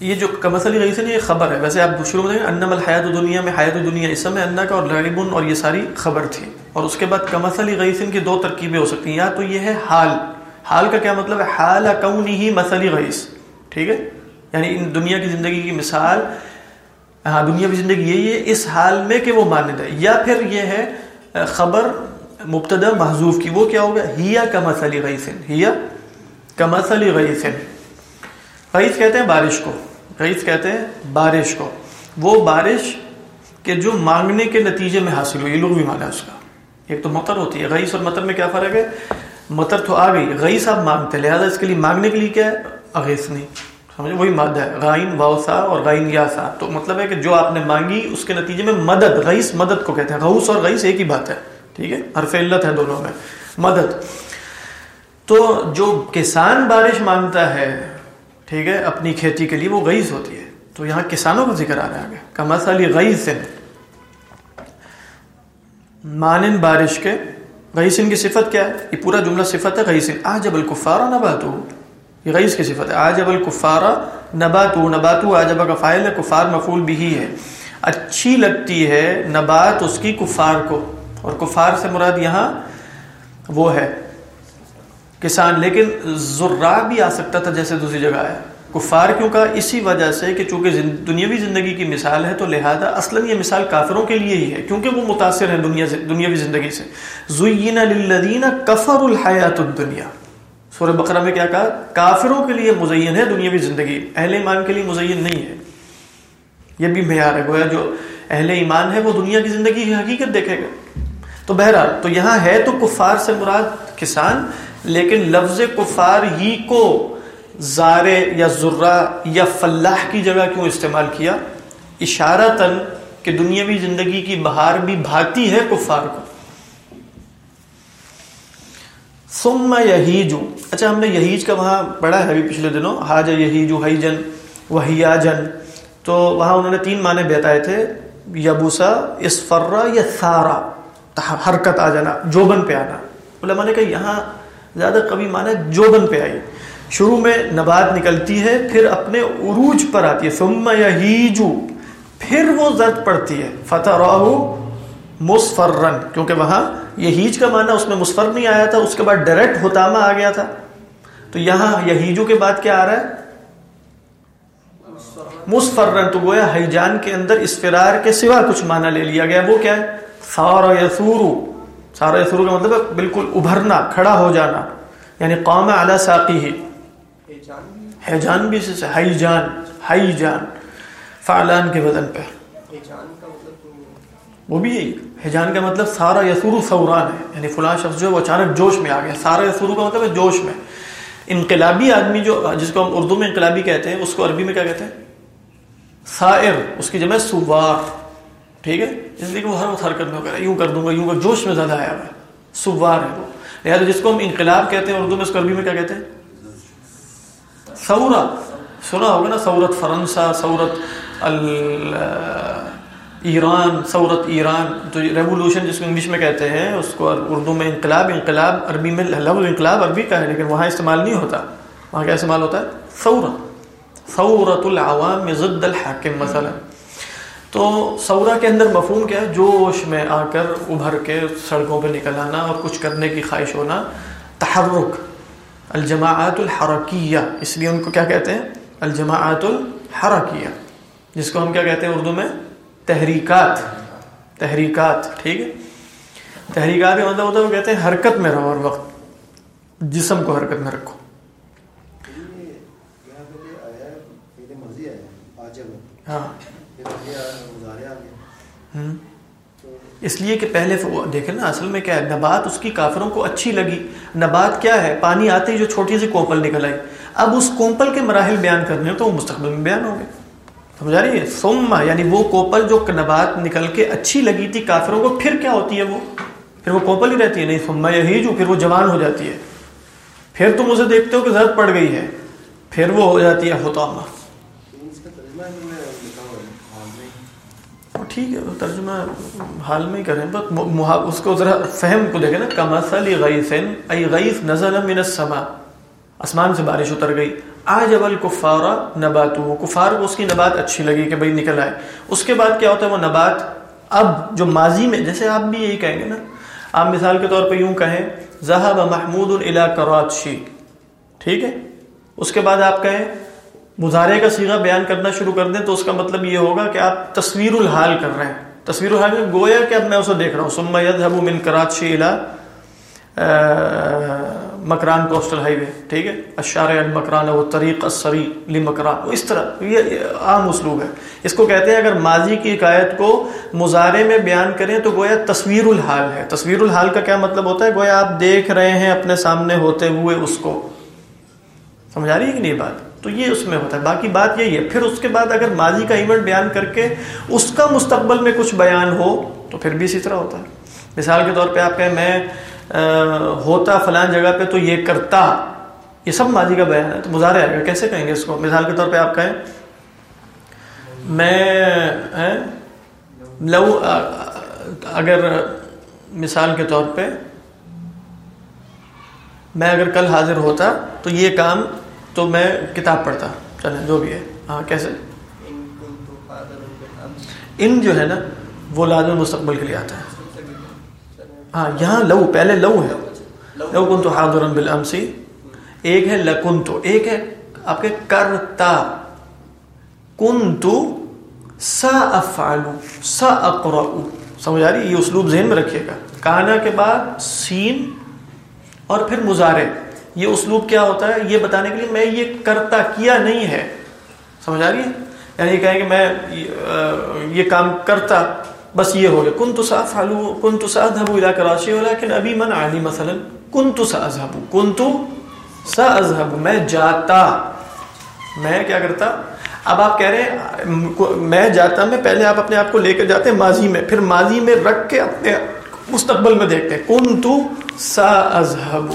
یہ جو کمسلی غیر سے یہ خبر ہے۔ ویسے آپ شروع میں انم الحیات دنیا میں حیات دنیا اس میں انا کا اور لعبن اور یہ ساری خبر تھی۔ اور اس کے بعد کمسلی غیثن کی دو ترکیبیں ہو سکتی ہیں؟ یا تو یہ ہے حال۔ حال کا کیا مطلب ہے؟ حال کون ہی مسلی غیث۔ ٹھیک ہے؟ یعنی ان دنیا کی زندگی کی مثال۔ ہاں دنیا کی زندگی یہی ہے، اس حال میں کہ وہ ماند ہے۔ یا پھر یہ ہے خبر مبتدا محضوف کی، وہ کیا ہوگا؟ ہیا کمسلی غیثن، ہیا کمسلی غیثن۔ غیث کہتے ہیں بارش کو، غیث کہتے ہیں بارش کو۔ وہ بارش کے جو مانگنے کے نتیجے میں حاصل ہوئی لوگ بھی مانا اس کا۔ ایک تو مطر ہوتی ہے، غیث اور مطر میں کیا فرق ہے؟ مطر تو آ گئی، غیث آپ مانگتے لہٰذا اس کے لیے مانگنے کے لیے کیا ہے؟ اغیث نہیں۔ سمجھے وہی مادہ ہے غائن واؤسا اور غائن یاسا تو مطلب ہے کہ جو آپ نے مانگی، اس کے نتیجے میں مدد، غیث مدد کو کہتے ہیں۔ غوث اور غیث ایک ہی بات ہے، ٹھیک ہے؟ حرف علت ہے دونوں میں۔ مدد۔ تو جو کسان بارش مانگتا ہے، ٹھیک ہے، اپنی کھیتی کے لیے وہ غیث ہوتی ہے۔ تو یہاں کسانوں کا ذکر آ رہا ہے آگے۔ کمس علی غیث مانن بارش کے، غیثن کی صفت کیا ہے؟ یہ پورا جملہ صفت ہے، غیثن۔ آجب الکفارہ نباتو۔ یہ غیث کی صفت ہے۔ آجب الکفارہ نباتو نباتو آجب کا فائل ہے، کفار مفول بھی ہے۔ اچھی لگتی ہے نبات اس کی کفار کو۔ اور کفار سے مراد یہاں وہ ہے، کسان۔ لیکن ذرا بھی آ سکتا تھا جیسے دوسری جگہ ہے۔ کفار کیوں کا؟ اسی وجہ سے کہ چونکہ دنیاوی زندگی کی مثال ہے تو لہذا اصلا یہ مثال کافروں کے لیے ہی ہے، کیونکہ وہ متاثر ہیں دنیا سے دنیاوی زندگی سے۔ زین للذین کفر الحیات الدنیا۔ سورہ بقرہ میں کیا کہا؟ کافروں کے لیے مزین ہے دنیاوی زندگی، اہل ایمان کے لیے مزین نہیں ہے۔ یہ بھی معیار ہے، گویا جو اہل ایمان ہے وہ دنیا کی زندگی کی حقیقت دیکھے گا تو بہرحال، تو یہاں ہے تو کفار سے مراد کسان، لیکن لفظ کفار ہی کو زارے یا ذرا یا فلاح کی جگہ کیوں استعمال کیا؟ اشارہ تن کہ دنیاوی زندگی کی بہار بھی بھاتی ہے کفار کو۔ ثم یہیجو اچھا ہم نے یہیج کا وہاں پڑھا ہے ابھی پچھلے دنوں. حاج یہیجو ہیجن وحیاجن تو وہاں انہوں نے تین معنی بتائے تھے. یبوسا اسفرا یا سارا حرکت آ جانا، جوبن پہ آنا. علماء نے کہا، یہاں زیادہ کبھی مانا جوبن پہ آئی. شروع میں نبات نکلتی ہے، پھر اپنے عروج پر آتی ہے. ثم یہیجو پھر وہ زد پڑتی ہے. فتح راہو مصفرن کیونکہ وہاں یہیج کا معنی اس میں مصفر نہیں آیا تھا اس کے بعد ڈائریکٹ ہوتاما آ گیا تھا۔ تو یہاں یہیجو کے بعد کیا آ رہا ہے؟ مصفرن تو گویا حیجان کے اندر اس فرار کے سوا کچھ معنی لے لیا گیا۔ وہ کیا ہے؟ سارا یسورو سارا یسورو کا مطلب بالکل ابھرنا کھڑا ہو جانا یعنی قوم اعلی ساقی ہی حیجان بھی سے ہائی جان ہائی جان فعلان کے وزن پہ۔ وہ بھی یہی کا مطلب سارا یسورو سوران ہے۔ یعنی فلاں شخص جو ہے وہ اچانک جوش میں آ گیا۔ سارا یسورو کا مطلب ہے جوش میں۔ انقلابی آدمی جو جس کو ہم اردو میں انقلابی کہتے ہیں، اس کو عربی میں کیا کہتے ہیں؟ سائر۔ اس کی جمع سوار۔ ٹھیک ہے؟ اس لیے کہ وہ ہر وقت حرکت میں کرے یوں کر دوں گا، یوں کر جوش میں زیادہ آیا ہوا ہے۔ سوار ہے وہ۔ لہٰذا جس کو ہم انقلاب کہتے ہیں اردو میں، اس کو عربی میں کیا کہتے ہیں؟ سورا سنا ہوگا نا سورت فرنسا، سورت ایران، سورت ایران، تو ریولوشن جس کو انگلش میں کہتے ہیں، اس کو اردو میں انقلاب انقلاب، عربی میں لفظ انقلاب، عربی کا ہے، لیکن وہاں استعمال نہیں ہوتا۔ وہاں کیا استعمال ہوتا ہے؟ سورا سورت العوام ضد الحاکم مثلا۔ تو سورا کے اندر مفہوم کیا ہے؟ جوش میں آ کر ابھر کے سڑکوں پہ نکل آنا اور کچھ کرنے کی خواہش ہونا۔ تحرک۔ الجماعت الحرکیہ۔ اس لیے ان کو کیا کہتے ہیں؟ الجماعت الحرکیہ۔ جس کو ہم کیا کہتے ہیں اردو میں؟ تحریکات تحریکات، ٹھیک ہے؟ تحریکات کا مطلب ہوتا ہے وہ کہتے ہیں حرکت میں رہو ہر وقت، جسم کو حرکت میں رکھو۔ ہاں۔ اس لیے کہ پہلے دیکھیں نا، اصل میں کیا ہے؟ نبات اس کی کافروں کو اچھی لگی۔ نبات کیا ہے؟ پانی آتے ہی جو چھوٹی سی کوپل نکل آئی۔ اب اس کوپل کے مراحل بیان کرنے ہو تو وہ مستقبل میں بیان ہوں گے۔ سمجھا رہی ہے سوما یعنی وہ کوپل جو نبات نکل کے اچھی لگی تھی کافروں کو، پھر کیا ہوتی ہے وہ؟ پھر وہ کوپل ہی رہتی ہے؟ نہیں سما یہی جو پھر وہ جوان ہو جاتی ہے۔ پھر تم اسے دیکھتے ہو کہ ضرورت پڑ گئی ہے۔ پھر وہ ہو جاتی ہے ہوتامہ ٹھیک ہے ترجمہ حال میں کریں۔ بس محا- اس کو ذرا فہم کو دیکھیں نا۔ کمثل غیث ای غیث نزل من السماء۔ آسمان سے بارش اتر گئی۔ آج اول کفار نباتو کفار کو اس کی نبات اچھی لگی کہ بھئی نکل آئے۔ اس کے بعد کیا ہوتا ہے؟ وہ نبات اب جو ماضی میں، جیسے آپ بھی یہی کہیں گے نا۔ آپ مثال کے طور پہ یوں کہیں ذهب محمود الى کراچی ٹھیک ہے؟ اس کے بعد آپ کہیں مظاہرے کا سیغہ بیان کرنا شروع کر دیں تو اس کا مطلب یہ ہوگا کہ آپ تصویر الحال کر رہے ہیں۔ تصویر الحال میں گویا کہ اب میں اسے دیکھ رہا ہوں۔ ثم يذهب من کراچی الى مکران کوسٹل ہائی وے ٹھیک ہے؟ اشارہ المکران وہ طریق السری لمکران. اس طرح، یہ عام اسلوب ہے۔ اس کو کہتے ہیں اگر ماضی کی حکایت کو مظاہرے میں بیان کریں تو گویا تصویر الحال ہے۔ تصویر الحال کا کیا مطلب ہوتا ہے؟ گویا آپ دیکھ رہے ہیں اپنے سامنے ہوتے ہوئے اس کو۔ سمجھا رہی ہے کہ نہیں یہ بات؟ تو یہ اس میں ہوتا ہے۔ باقی بات یہی ہے۔ پھر اس کے بعد اگر ماضی کا ایونٹ بیان کر کے اس کا مستقبل میں کچھ بیان ہو تو پھر بھی اسی طرح ہوتا ہے۔ مثال کے طور پہ آپ کہیں، میں ہوتا فلان جگہ پہ تو یہ کرتا۔ یہ سب ماضی کا بیان ہے۔ تو مظاہرے آئے گا۔ کیسے کہیں گے اس کو؟ مثال کے طور پہ آپ کہیں۔ میں لو اگر مثال کے طور پہ میں اگر کل حاضر ہوتا تو یہ کام تو میں کتاب پڑھتا۔ چلیں جو بھی ہے۔ ہاں کیسے؟ ان جو ہے نا وہ لازم مستقبل کے لیے آتا ہے۔ ہاں یہاں لو پہلے لو ہے۔ لو۔ کن تو حاضر بالامسی۔ ایک ہے لکن تو ایک ہے آپ کے کرتا۔ کن تو سا افعلو سا اقرأو سمجھ آ رہی؟ یہ اسلوب ذہن میں رکھیے گا۔ کانا کے بعد سین اور پھر مظاہرے یہ اسلوب کیا ہوتا ہے؟ یہ بتانے کے لیے میں یہ کرتا کیا نہیں ہے۔ سمجھ آ رہی ہے؟ یعنی کہیں کہ میں یہ کام کرتا۔ بس یہ ہو گیا۔ کن تو صاف کن تو کراچی ابھی من علی مثلا۔ کن تو سا اذهب کن تو سا میں جاتا۔ میں کیا کرتا؟ اب آپ کہہ رہے ہیں، میں جاتا، میں پہلے آپ اپنے آپ کو لے کے جاتے ہیں ماضی میں۔ پھر ماضی میں رکھ کے اپنے مستقبل میں دیکھتے ہیں۔ کن تو سا اذهب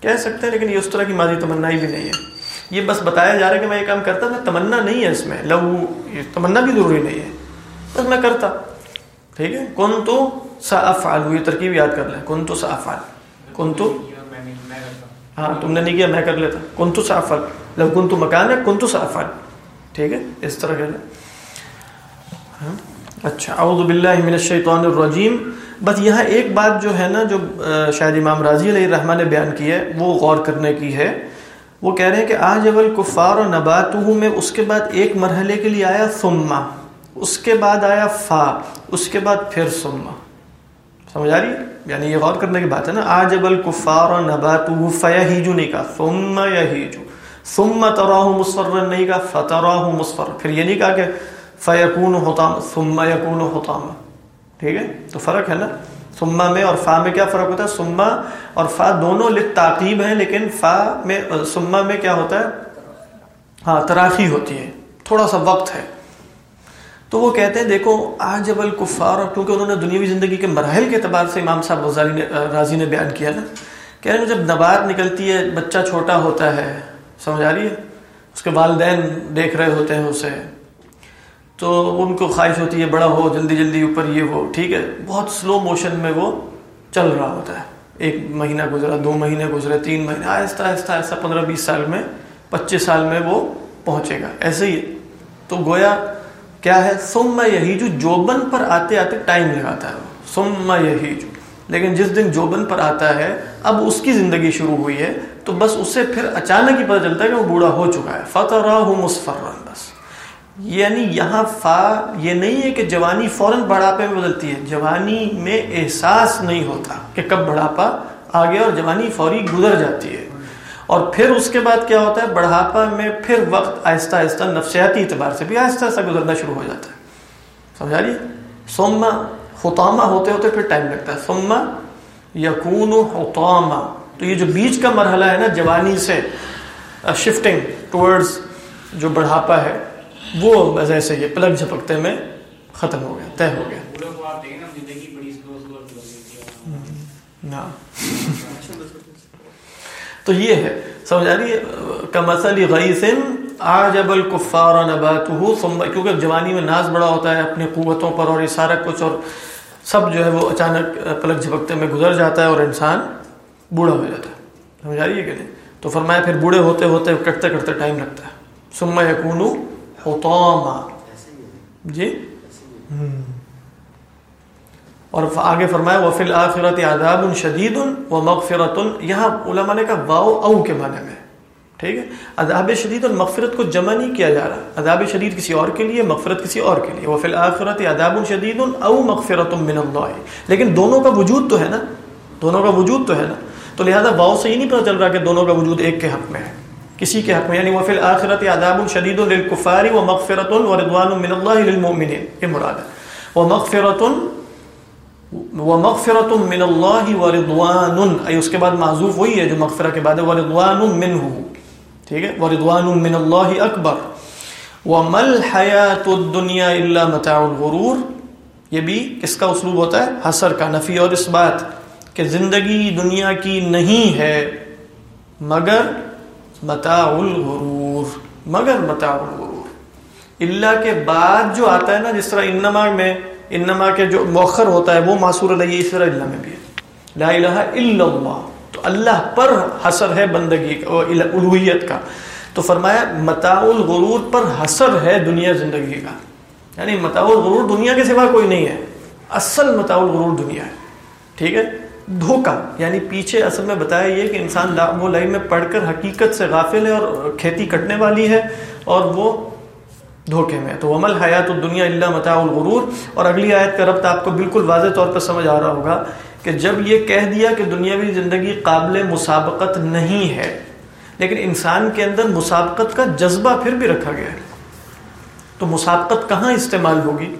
کہہ سکتے ہیں، لیکن یہ اس طرح کی ماضی تمنا بھی نہیں ہے۔ یہ بس بتایا جا رہا ہے کہ میں یہ کام کرتا، میں تمنا نہیں ہے اس میں۔ لو، یہ تمنا بھی ضروری نہیں ہے۔ بس میں کرتا۔ ٹھیک ہے؟ کن تو سا افعال یہ ترکیب یاد کر لیں۔ کن تو سا افعال کن تو ہاں تم نے نہیں کیا، میں کر لیتا۔ کن تو سا افعال لو کن تو مکان ہے کن تو سا افعال ٹھیک ہے؟ اس طرح کہہ لیں۔ ہاں؟ اچھا اعوذ باللہ من الشیطان الرجیم۔ بس یہاں ایک بات جو ہے نا، جو شاید امام راضی علیہ الرحمٰ نے بیان کی ہے، وہ غور کرنے کی ہے۔ وہ کہہ رہے ہیں کہ آج اول کفار و نباتہ میں اس کے بعد ایک مرحلے کے لیے آیا ثم، اس کے بعد آیا فا، اس کے بعد پھر ثم۔ سمجھ آ رہی ہے؟ یعنی یہ غور کرنے کی بات ہے نا، آج ابل کفار و نباتہ فیہیجو نہیں کہا، ثم یہیجو۔ ثم تراہ مصفر نہیں کہا فتراہ مصفر۔ پھر یہ نہیں کہا کہ فیکون حطام، ثم یکون حطام۔ ٹھیک ہے؟ تو فرق ہے نا۔ ثم میں اور فا میں کیا فرق ہوتا ہے؟ ثم اور فا دونوں لتعقیب ہیں، لیکن فا میں ثم میں کیا ہوتا ہے؟ ہاں تراخی ہوتی ہے، تھوڑا سا وقت ہے۔ تو وہ کہتے ہیں، دیکھو، آج جب الکفار، اور کیونکہ انہوں نے دنیاوی زندگی کے مراحل کے اعتبار سے امام صاحب غزالی نے راضی نے بیان کیا نا کہہ رہے ہیں جب نبات نکلتی ہے، بچہ چھوٹا ہوتا ہے، سمجھ آ رہی ہے؟ اس کے والدین دیکھ رہے ہوتے ہیں اسے۔ تو ان کو خواہش ہوتی ہے بڑا ہو، جلدی جلدی اوپر یہ ہو ٹھیک ہے؟ بہت سلو موشن میں وہ چل رہا ہوتا ہے۔ ایک مہینہ گزرا، دو مہینے گزرے، تین مہینے، آہستہ آہستہ آہستہ، پندرہ بیس سال میں، پچیس سال میں وہ پہنچے گا۔ ایسے ہی تو گویا کیا ہے؟ سم یہی جو جوبن پر آتے آتے ٹائم لگاتا ہے وہ۔ سم یہی جو لیکن جس دن جوبن پر آتا ہے، اب اس کی زندگی شروع ہوئی ہے، تو بس اسے پھر اچانک ہی پتہ چلتا ہے کہ وہ بوڑھا ہو چکا ہے۔ فتح مصفرن بس۔ یعنی یہاں فا، یہ نہیں ہے کہ جوانی فوراً بڑھاپے میں بدلتی ہے، جوانی میں احساس نہیں ہوتا کہ کب بڑھاپا آ گیا اور جوانی فوری گزر جاتی ہے۔ اور پھر اس کے بعد کیا ہوتا ہے؟ بڑھاپا میں پھر وقت آہستہ آہستہ نفسیاتی اعتبار سے بھی آہستہ آہستہ گزرنا شروع ہو جاتا ہے۔ سمجھا رہی سوما خطامہ ہوتے ہوتے پھر ٹائم لگتا ہے۔ سوما یقون حطامہ تو یہ جو بیچ کا مرحلہ ہے نا، جوانی سے شفٹنگ ٹورڈز جو بڑھاپا ہے وہ وجہ سے یہ پلک جھپکتے میں ختم ہو گیا، طے ہو گیا۔ تو یہ ہے سمجھا رہی کمسل غیثن آجب الکفار نباتہ ثم کیونکہ جوانی میں ناز بڑا ہوتا ہے اپنی قوتوں پر اور یہ سارا کچھ اور سب جو ہے وہ اچانک پلک جھپکتے میں گزر جاتا ہے اور انسان بوڑھا ہو جاتا ہے۔ سمجھا رہی ہے کہ نہیں؟ تو فرمایا پھر بوڑھے ہوتے ہوتے کٹتے کٹتے ٹائم لگتا ہے۔ ثم یکون حطاما جی؟ اور آگے فرمایا وفی الآخرت عذاب شدید و مغفرت یہاں علماء نے کہا، واؤ او کے معنی میں۔ ٹھیک ہے؟ عذاب شدید اور مغفرت کو جمع نہیں کیا جا رہا۔ عذاب شدید کسی اور کے لیے، مغفرت کسی اور کے لیے۔ وفی الآخرت عذاب شدید او مغفرت من اللہ لیکن دونوں کا وجود تو ہے نا؟ دونوں کا وجود تو ہے نا؟ تو لہذا واؤ سے یہ نہیں پتہ چل رہا کہ دونوں کا وجود ایک کے حق میں ہے۔ کسی کے حق میں یعنی وفی الآخرت عذاب شدید للکفار و مغفرت و رضوان من اللہ للمؤمنین، یہ مراد ہے. و مغفرت ومغفرت من اللہ ورضوان ای اس کے بعد معذوف وہی ہے جو مغفرہ کے بعد ہے ورضوان منہ، ٹھیک ہے؟ ورضوان من اللہ اکبر. ومل حیات الدنیا الا متاع الغرور، یہ بھی کس کا اسلوب ہوتا ہے؟ حسر کا، نفی، اور اس بات کہ زندگی دنیا کی نہیں ہے، مگر متاع الغرور، مگر متاع الغرور۔ اللہ کے بعد جو آتا ہے نا، جس طرح انما میں، انما کے جو مؤخر ہوتا ہے، وہ معصور علیہ اس طرح اللہ میں بھی ہے۔ لا الہ الا اللہ۔ تو اللہ پر حسر ہے بندگی کا الوحیت کا۔ تو فرمایا، متاع الغرور پر حسر ہے دنیا زندگی کا۔ یعنی متاع الغرور دنیا کے سوا کوئی نہیں ہے۔ اصل متاع الغرور دنیا ہے۔ ٹھیک ہے؟ دھوکا یعنی پیچھے اصل میں بتایا یہ کہ انسان وہ لائن میں پڑھ کر حقیقت سے غافل ہے اور کھیتی کٹنے والی ہے اور وہ دھوکے میں تو عمل حیات الدنیا اللہ متاع الغرور۔ اور اگلی آیت کا ربط آپ کو بالکل واضح طور پر سمجھ آ رہا ہوگا کہ جب یہ کہہ دیا کہ دنیاوی زندگی قابل مسابقت نہیں ہے، لیکن انسان کے اندر مسابقت کا جذبہ پھر بھی رکھا گیا ہے۔ تو مسابقت کہاں استعمال ہوگی؟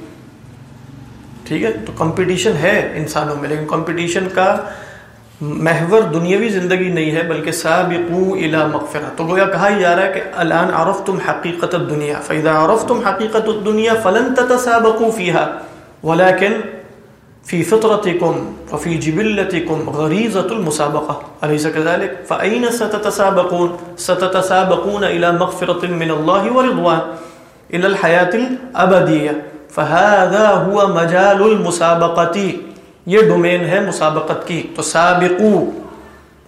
ٹھیک ہے؟ تو کمپٹیشن ہے انسانوں میں، لیکن کمپٹیشن کا محور دنیاوی زندگی نہیں ہے، بلکہ سابقو الى مغفرہ۔ تو گویا کہا ہی جا رہا ہے کہ الان عرفتم حقیقت الدنیا فاذا عرفتم حقیقت الدنیا فلن تتسابقوا فيها ولكن في فطرتكم وفي جبلتكم غريزة المسابقة أليس كذلك فأين ستتسابقون؟ ستتسابقون إلى مغفرة من الله ورضوان إلى الحياة الأبدية فهذا هو مجال المسابقة۔ یہ ڈومین ہے مسابقت کی۔ تو سابقو۔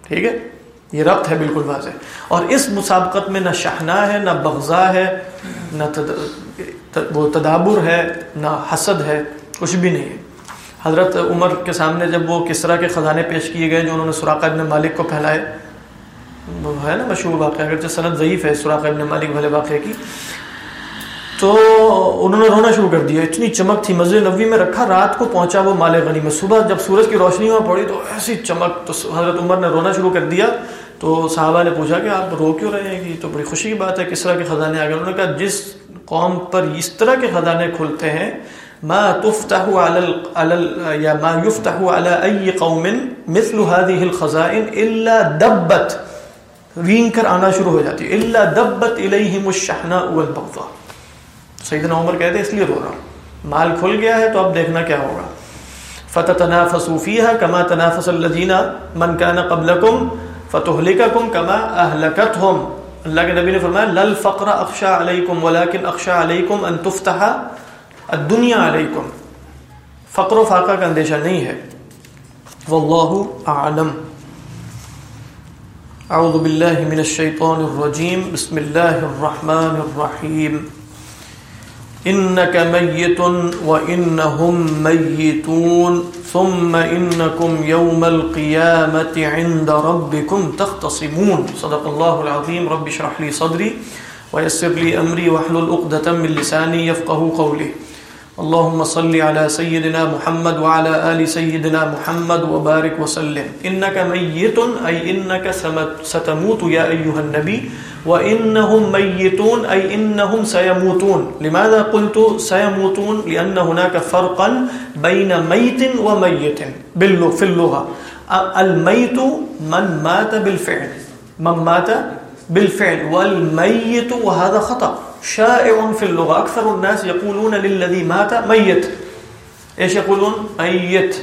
ٹھیک ہے؟ یہ ربط ہے بالکل واضح۔ اور اس مسابقت میں نہ شہنا ہے، نہ بغضا ہے، نہ وہ تدابر ہے، نہ حسد ہے، کچھ بھی نہیں ہے۔ حضرت عمر کے سامنے جب وہ کس طرح کے خزانے پیش کیے گئے جو انہوں نے سراقہ ابن مالک کو پھیلائے، وہ ہے نا مشہور واقعہ، اگرچہ صنعت ضعیف ہے سراقہ ابن مالک والے واقعے کی۔ تو انہوں نے رونا شروع کر دیا۔ اتنی چمک تھی مسجد نبوی میں رکھا، رات کو پہنچا وہ مال غنی میں صبح جب سورج کی روشنی وہاں پڑی تو ایسی چمک، تو حضرت عمر نے رونا شروع کر دیا۔ تو صحابہ نے پوچھا کہ آپ رو کیوں رہے ہیں؟ کہ تو بڑی خوشی کی بات ہے، کس طرح کے خزانے آ گئے انہوں نے کہا جس قوم پر اس طرح کے خزانے کھلتے ہیں، ما تفتح على على یا ما يفتح على اي قوم مثل هذه الخزائن الا دبت۔ وین کر آنا شروع ہو جاتی۔ ہے الا دبت الیہم الشحناء والبغضاء۔ سیدنا عمر کہتے اس لیے رو رہا ہوں۔ مال کھل گیا ہے تو اب دیکھنا کیا ہوگا۔ فتح فتتنافسوا فيها كما تنافس الذين من كان قبلكم فتهلككم كما اهلكتهم اللہ کے نبی نے فرمایا لل فقر اخشى عليكم ولكن اخشى عليكم ان تفتح الدنيا عليكم۔ فقر و فاقہ کا اندیشہ نہیں ہے۔ والله اعلم اعوذ بالله من الشيطان الرجيم بسم الله الرحمن الرحيم انك ميت وانهم ميتون ثم انكم يوم القيامه عند ربكم تختصمون. صدق الله العظيم. رب اشرح لي صدري ويسر لي امري واحلل عقده من لساني يفقهوا قولي. اللهم صل على سيدنا محمد وعلى آل سيدنا محمد وبارك وسلم. إنك ميت أي إنك ستموت يا أيها النبي وإنهم ميتون أي إنهم سيموتون لماذا قلت سيموتون لأن هناك فرقا بين ميت وميت في اللغة. الميت من مات بالفعل. من مات بالفعل، والميت، وهذا خطأ. شائع في اللغة. أكثر الناس يقولون للذي مات ميت. إيش يقولون؟ ميت.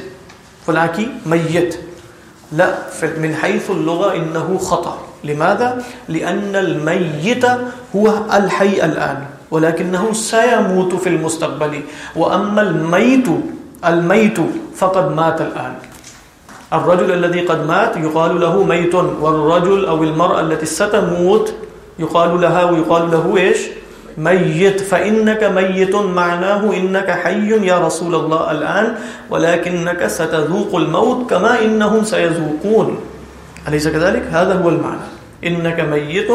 فلاكي، ميت. لا من حيث اللغة إنه خطأ. لماذا؟ لأن الميت هو الحي الآن، ولكنه سيموت في المستقبل. وأما الميت الميت فقد مات الآن. الرجل الذي قد مات يقال له ميت، والرجل أو المرأة التي ستموت يقال لها، ويقال له إيش؟ ميت فإنك ميت معناه إنك حي يا رسول الله الآن، ولكنك ستذوق الموت كما إنهم سيذوقون أليس كذلك؟ هذا هو المعنى إنك ميت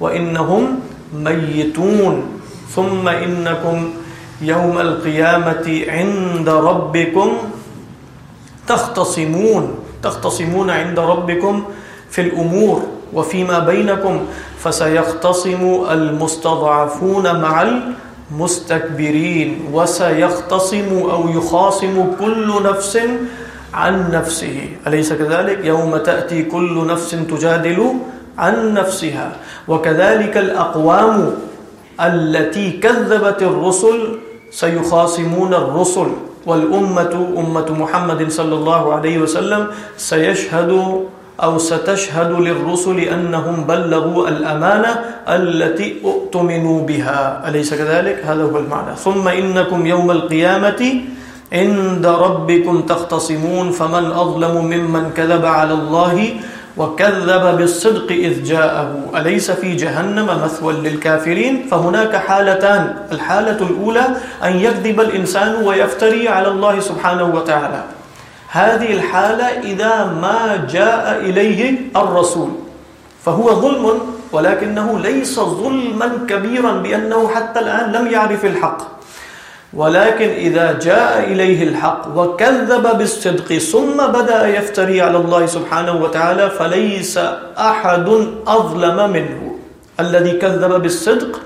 وإنهم ميتون ثم إنكم يوم القيامة عند ربكم تختصمون تختصمون عند ربكم في الأمور وفيما بينكم، فسيختصم المستضعفون مع المستكبرين، وسيختصم أو يخاصم كل نفس عن نفسه. أليس كذلك؟ يوم تأتي كل نفس تجادل عن نفسها. وكذلك الأقوام التي كذبت الرسل سيخاصمون الرسل. والأمة، أمة محمد صلى الله عليه وسلم سيشهد أو ستشهد للرسل أنهم بلغوا الأمانة التي أؤتمنوا بها أليس كذلك؟ هذا هو المعنى ثم إنكم يوم القيامة عند ربكم تختصمون، فمن أظلم ممن كذب على الله وكذب بالصدق إذ جاءه. أليس في جهنم مثوى للكافرين؟ فهناك حالتان. الحالة الأولى أن يكذب الإنسان ويفتري على الله سبحانه وتعالى. هذه الحالة إذا ما جاء إليه الرسول. فهو ظلم، ولكنه ليس ظلما كبيرا بأنه حتى الآن لم يعرف الحق. ولكن إذا جاء إليه الحق وكذب بالصدق ثم بدأ يفتري على الله سبحانه وتعالى فليس أحد أظلم منه. الذي كذب بالصدق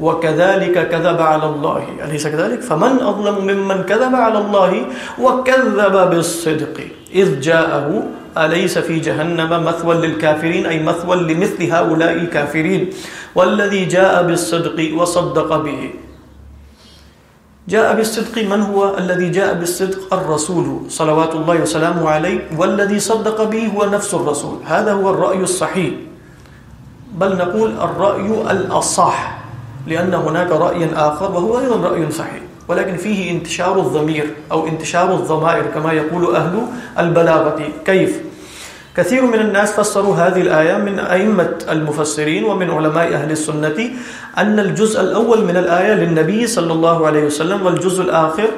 وكذلك كذب على الله. أليس كذلك؟ فمن أظلم ممن كذب على الله وكذب بالصدق. إذ جاءه، أليس في جهنم مثوى للكافرين؟ أي مثوى لمثل هؤلاء الكافرين. والذي جاء بالصدق وصدق به. جاء بالصدق من هو الذي جاء بالصدق الرسول صلوات الله وسلامه عليه، والذي صدق به هو نفس الرسول. هذا هو الرأي الصحيح. بل نقول الرأي الأصح، لأن هناك رأي آخر وهو أيضا رأي صحيح. ولكن فيه انتشار الضمير أو انتشار الضمائر، كما يقول أهل البلاغة. كيف؟ كثير من الناس فسروا هذه الآية من أئمة المفسرين ومن علماء أهل السنة أن الجزء الأول من الآية للنبي صلى الله عليه وسلم والجزء الآخر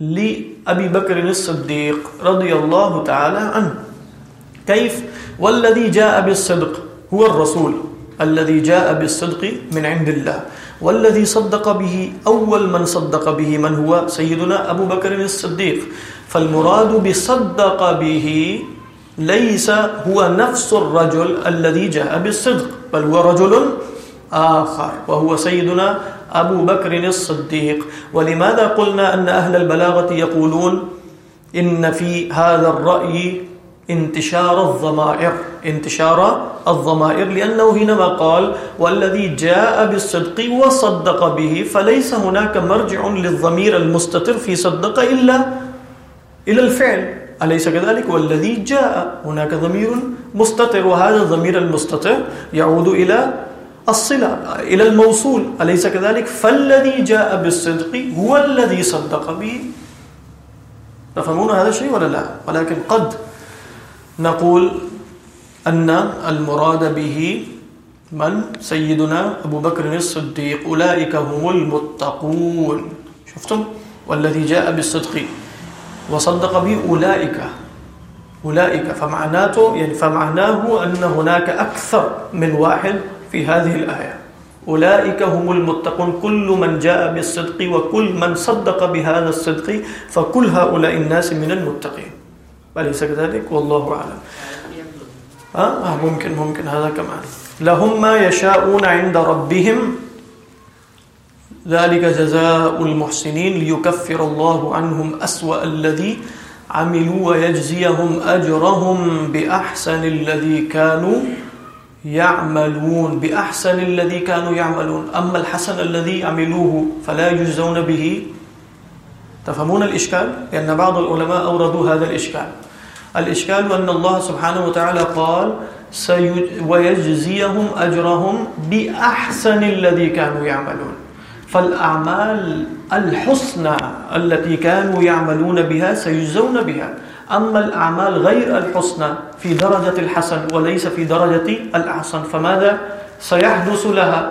لأبي بكر الصديق رضي الله تعالى عنه. كيف؟ والذي جاء بالصدق هو الرسول الذي جاء بالصدق من عند الله. والذي صدق به، أول من صدق به من هو؟ سيدنا أبو بكر الصديق. فالمراد بصدق به ليس هو نفس الرجل الذي جاء بالصدق، بل هو رجل آخر، وهو سيدنا أبو بكر الصديق. ولماذا قلنا أن أهل البلاغة يقولون إن في هذا الرأي انتشار الضمائر انتشار الضمائر، لأنه حينما قال والذي جاء بالصدق وصدق به فليس هناك مرجع للضمير المستتر في صدق إلا إلى الفعل. أليس كذلك؟ والذي جاء هناك ضمير مستتر وهذا الضمير المستتر يعود إلى الصلة، إلى الموصول. أليس كذلك؟ فالذي جاء بالصدق هو الذي صدق به. تفهمون هذا الشيء ولا لا؟ ولكن قد نقول أن المراد به من؟ سيدنا أبو بكر الصديق. أولئك هم المتقون. شفتم؟ والذي جاء بالصدق. وصدق به أولئك. أولئك فمعناته، يعني فمعناه أن هناك أكثر من واحد في هذه الآية. أولئك هم المتقون. كل من جاء بالصدق وكل من صدق بهذا الصدق، فكل هؤلاء الناس من المتقين. أليس كذلك؟ والله أعلم. آه، ممكن ممكن هذا كمان. لهم ما يشاءون عند ربهم ذلك جزاء المحسنين ليكفر الله عنهم أسوأ الذي عملوا ويجزيهم أجرهم بأحسن الذي كانوا يعملون، بأحسن الذي كانوا يعملون. أما الحسن الذي عملوه فلا يجزون به. تفهمون الإشكال؟ لأن بعض العلماء أوردوا هذا الإشكال. الإشكال أن الله سبحانه وتعالى قال ويجزيهم أجرهم بأحسن الذي كانوا يعملون. فالأعمال الحسنى التي كانوا يعملون بها سيجزون بها. أما الأعمال غير الحسنى في درجة الحسن وليس في درجة الأحسن، فماذا سيحدث لها؟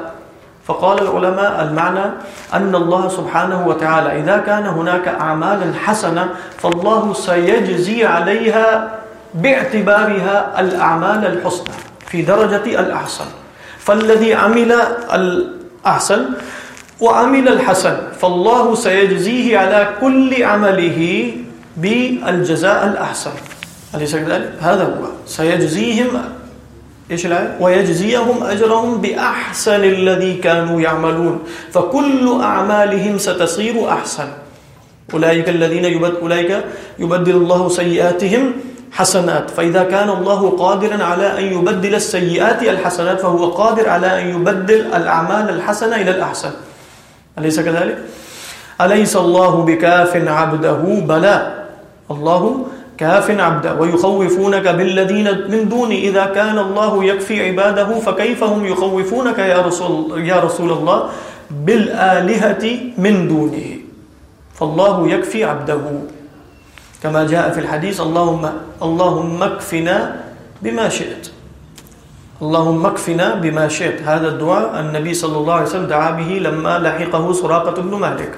فقال العلماء المعنى أن الله سبحانه وتعالى إذا كان هناك أعمال حسنة فالله سيجزي عليها باعتبارها الأعمال الحسنى في درجة الأحسن. فالذي عمل الأحسن وعمل الحسن. فالله سيجزيه على كل عمله بالجزاء الأحسن أليس كذلك؟ هذا هو. سيجزيهم إيش الآية؟ ويجزيهم أجرهم بأحسن الذي كانوا يعملون فكل أعمالهم ستصير أحسن أولئك الذين يبد أولئك يبدل الله سيئاتهم حسنات. فإذا كان الله قادرا على أن يبدل السيئات الحسنات فهو قادر على أن يبدل الأعمال الحسنة إلى الأحسن. أليس كذلك؟ أليس الله بكاف عبده بلا الله كاف عبده ويخوفونك بالذين من دون إذا كان الله يكفي عباده فكيف هم يخوفونك يا رسول, يا رسول الله بالآلهة من دونه فالله يكفي عبده كما جاء في الحديث اللهم, اللهم اكفنا بما شئت اللهم اكفنا بما شئت. هذا الدعاء النبي صلى الله عليه وسلم دعا به لما لحقه سراقة بن مالك.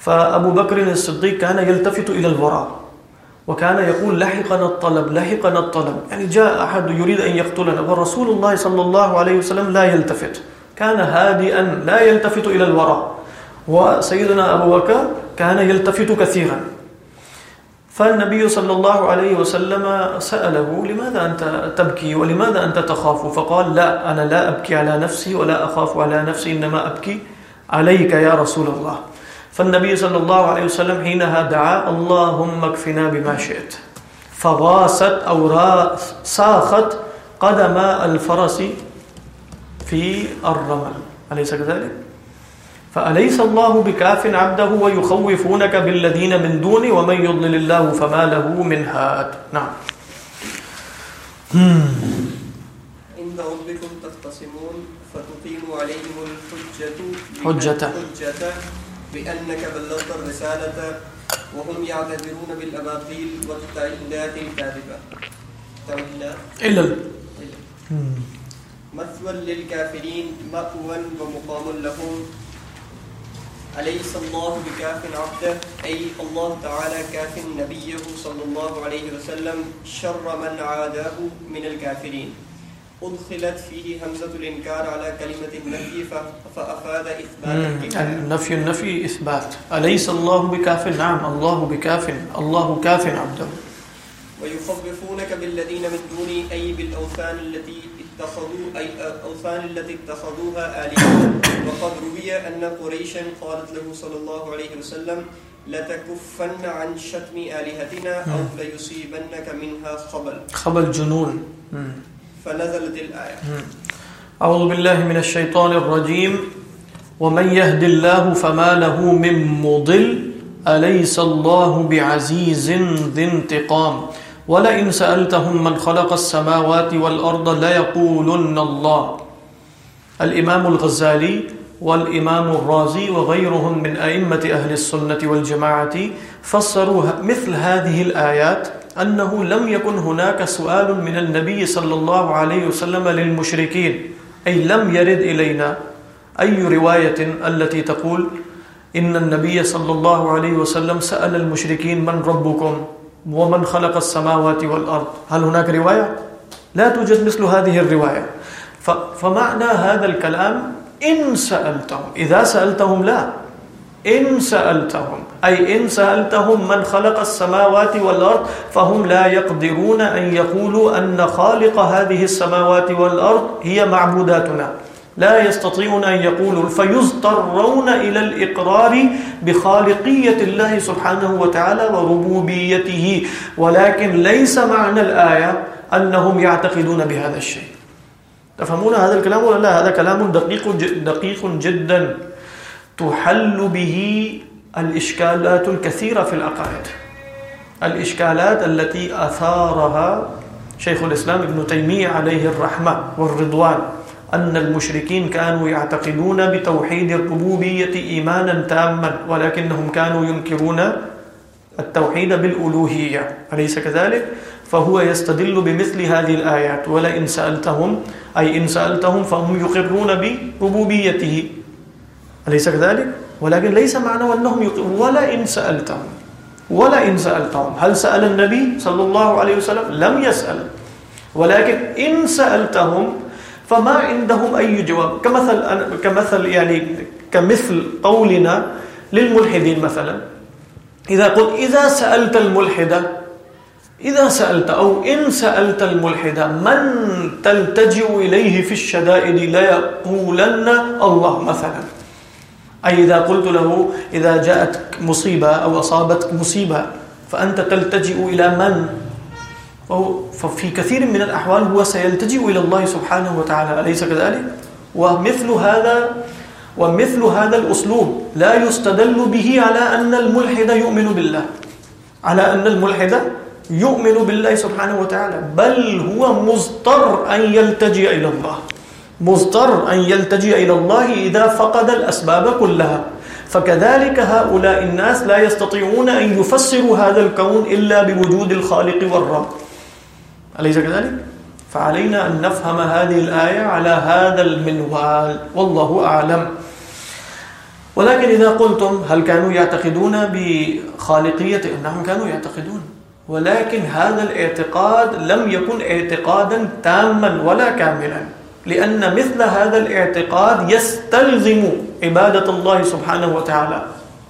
فأبو بكر الصديق كان يلتفت إلى الوراء وكان يقول لحقنا الطلب لحقنا الطلب. يعني جاء أحد يريد أن يقتلنا ورسول الله صلى الله عليه وسلم لا يلتفت. كان هادئا لا يلتفت إلى الوراء. وسيدنا أبو بكر كان يلتفت كثيرا. فالنبي صلى الله عليه وسلم سأله لماذا أنت تبكي ولماذا أنت تخاف؟ فقال، لا أنا لا أبكي على نفسي ولا أخاف على نفسي إنما أبكي عليك يا رسول الله فالنبي صلى الله عليه وسلم حينها دعا اللهم اكفنا بما شئت. فغاست أو ساخت قدم الفرس في الرمل. أليس كذلك؟ فأليس الله بكاف عبده ويخوفونك بالذين من دون ومن يضلل الله فما له من هاد. نعم. عند ربكم تختصمون فتقيموا عليهم الحجة حجة. حجة بأنك بلغت الرسالة وهم يعتذرون بالأباطيل والتعلات الكاذبة. تعلات إلا مثوى للكافرين مأوى ومقام لهم أليس الله بكاف عبده؟ أي الله تعالى كاف نبيه صلى الله عليه وسلم شر من عاداه من الكافرين. أدخلت فيه همزة الإنكار على كلمة النفي فأفاد إثبات النفي النفي إثبات. أليس الله بكاف؟ نعم الله بكاف الله كاف عبده. ويخوفونك بالذين من دوني أي بالأوثان التي اتخذوا أي أوثان التي اتخذوها آلهة. وقد روي أن قريشا قالت له صلى الله عليه وسلم لتكفن عن شتم آلهتنا أو ليصيبنك منها خبل. خبل جنون. فنزلت الآية. أعوذ بالله من الشيطان الرجيم. ومن يهد الله فما له من مضل أليس الله بعزيز ذي انتقام؟ ولئن سألتهم من خلق السماوات والأرض ليقولن الله الإمام الغزالي والإمام الرازي وغيرهم من أئمة أهل السنة والجماعة فسروا مثل هذه الآيات أنه لم يكن هناك سؤال من النبي صلى الله عليه وسلم للمشركين أي لم يرد إلينا أي رواية التي تقول إن النبي صلى الله عليه وسلم سأل المشركين من ربكم ومن خلق السماوات والأرض؟ هل هناك رواية؟ لا توجد مثل هذه الرواية. فمعنى هذا الكلام إن سألتهم. إذا سألتهم لا. إن سألتهم. أي إن سألتهم من خلق السماوات والأرض، فهم لا يقدرون أن يقولوا أن خالق هذه السماوات والأرض هي معبوداتنا. لا يستطيعون أن يقولوا فيضطرون إلى الإقرار بخالقية الله سبحانه وتعالى وربوبيته. ولكن ليس معنى الآية أنهم يعتقدون بهذا الشيء. تفهمون هذا الكلام ولا لا؟ هذا كلام دقيق دقيق جدا. تحل به الإشكالات الكثيرة في العقائد. الإشكالات التي أثارها شيخ الإسلام ابن تيمية عليه الرحمة والرضوان. أن المشركين كانوا يعتقدون بتوحيد الربوبية إيمانا تاما، ولكنهم كانوا ينكرون التوحيد بالألوهية أليس كذلك؟ فهو يستدل بمثل هذه الآيات ولئن سألتهم، أي إن سألتهم فهم يقرون بربوبيته أليس كذلك؟ ولكن ليس معنى أنهم يقرون ولئن سألتهم ولئن سألتهم هل سأل النبي صلى الله عليه وسلم؟ لم يسأل ولكن إن سألتهم فما عندهم أي جواب؟ كمثل كمثل يعني كمثل قولنا للملحدين مثلا. إذا قلت، إذا سألت الملحد إذا سألت أو إن سألت الملحد من تلتجئ إليه في الشدائد ليقولن الله مثلا؟ أي إذا قلت له، إذا جاءتك مصيبة أو أصابتك مصيبة، فأنت تلتجئ إلى من؟ فهو- ففي كثير من الأحوال هو سيلتجئ إلى الله سبحانه وتعالى، أليس كذلك؟ ومثل هذا ومثل هذا الأسلوب لا يستدل به على أن الملحد يؤمن بالله. على أن الملحد يؤمن بالله سبحانه وتعالى، بل هو مضطر أن يلتجئ إلى الله. مضطر أن يلتجئ إلى الله إذا فقد الأسباب كلها. فكذلك هؤلاء الناس لا يستطيعون أن يفسروا هذا الكون إلا بوجود الخالق والرب. أليس كذلك؟ فعلينا أن نفهم هذه الآية على هذا المنوال، والله أعلم. ولكن إذا قلتم هل كانوا يعتقدون بخالقية؟ إنهم كانوا يعتقدون. ولكن هذا الاعتقاد لم يكن اعتقادا تاما ولا كاملا، لأن مثل هذا الاعتقاد يستلزم عبادة الله سبحانه وتعالى.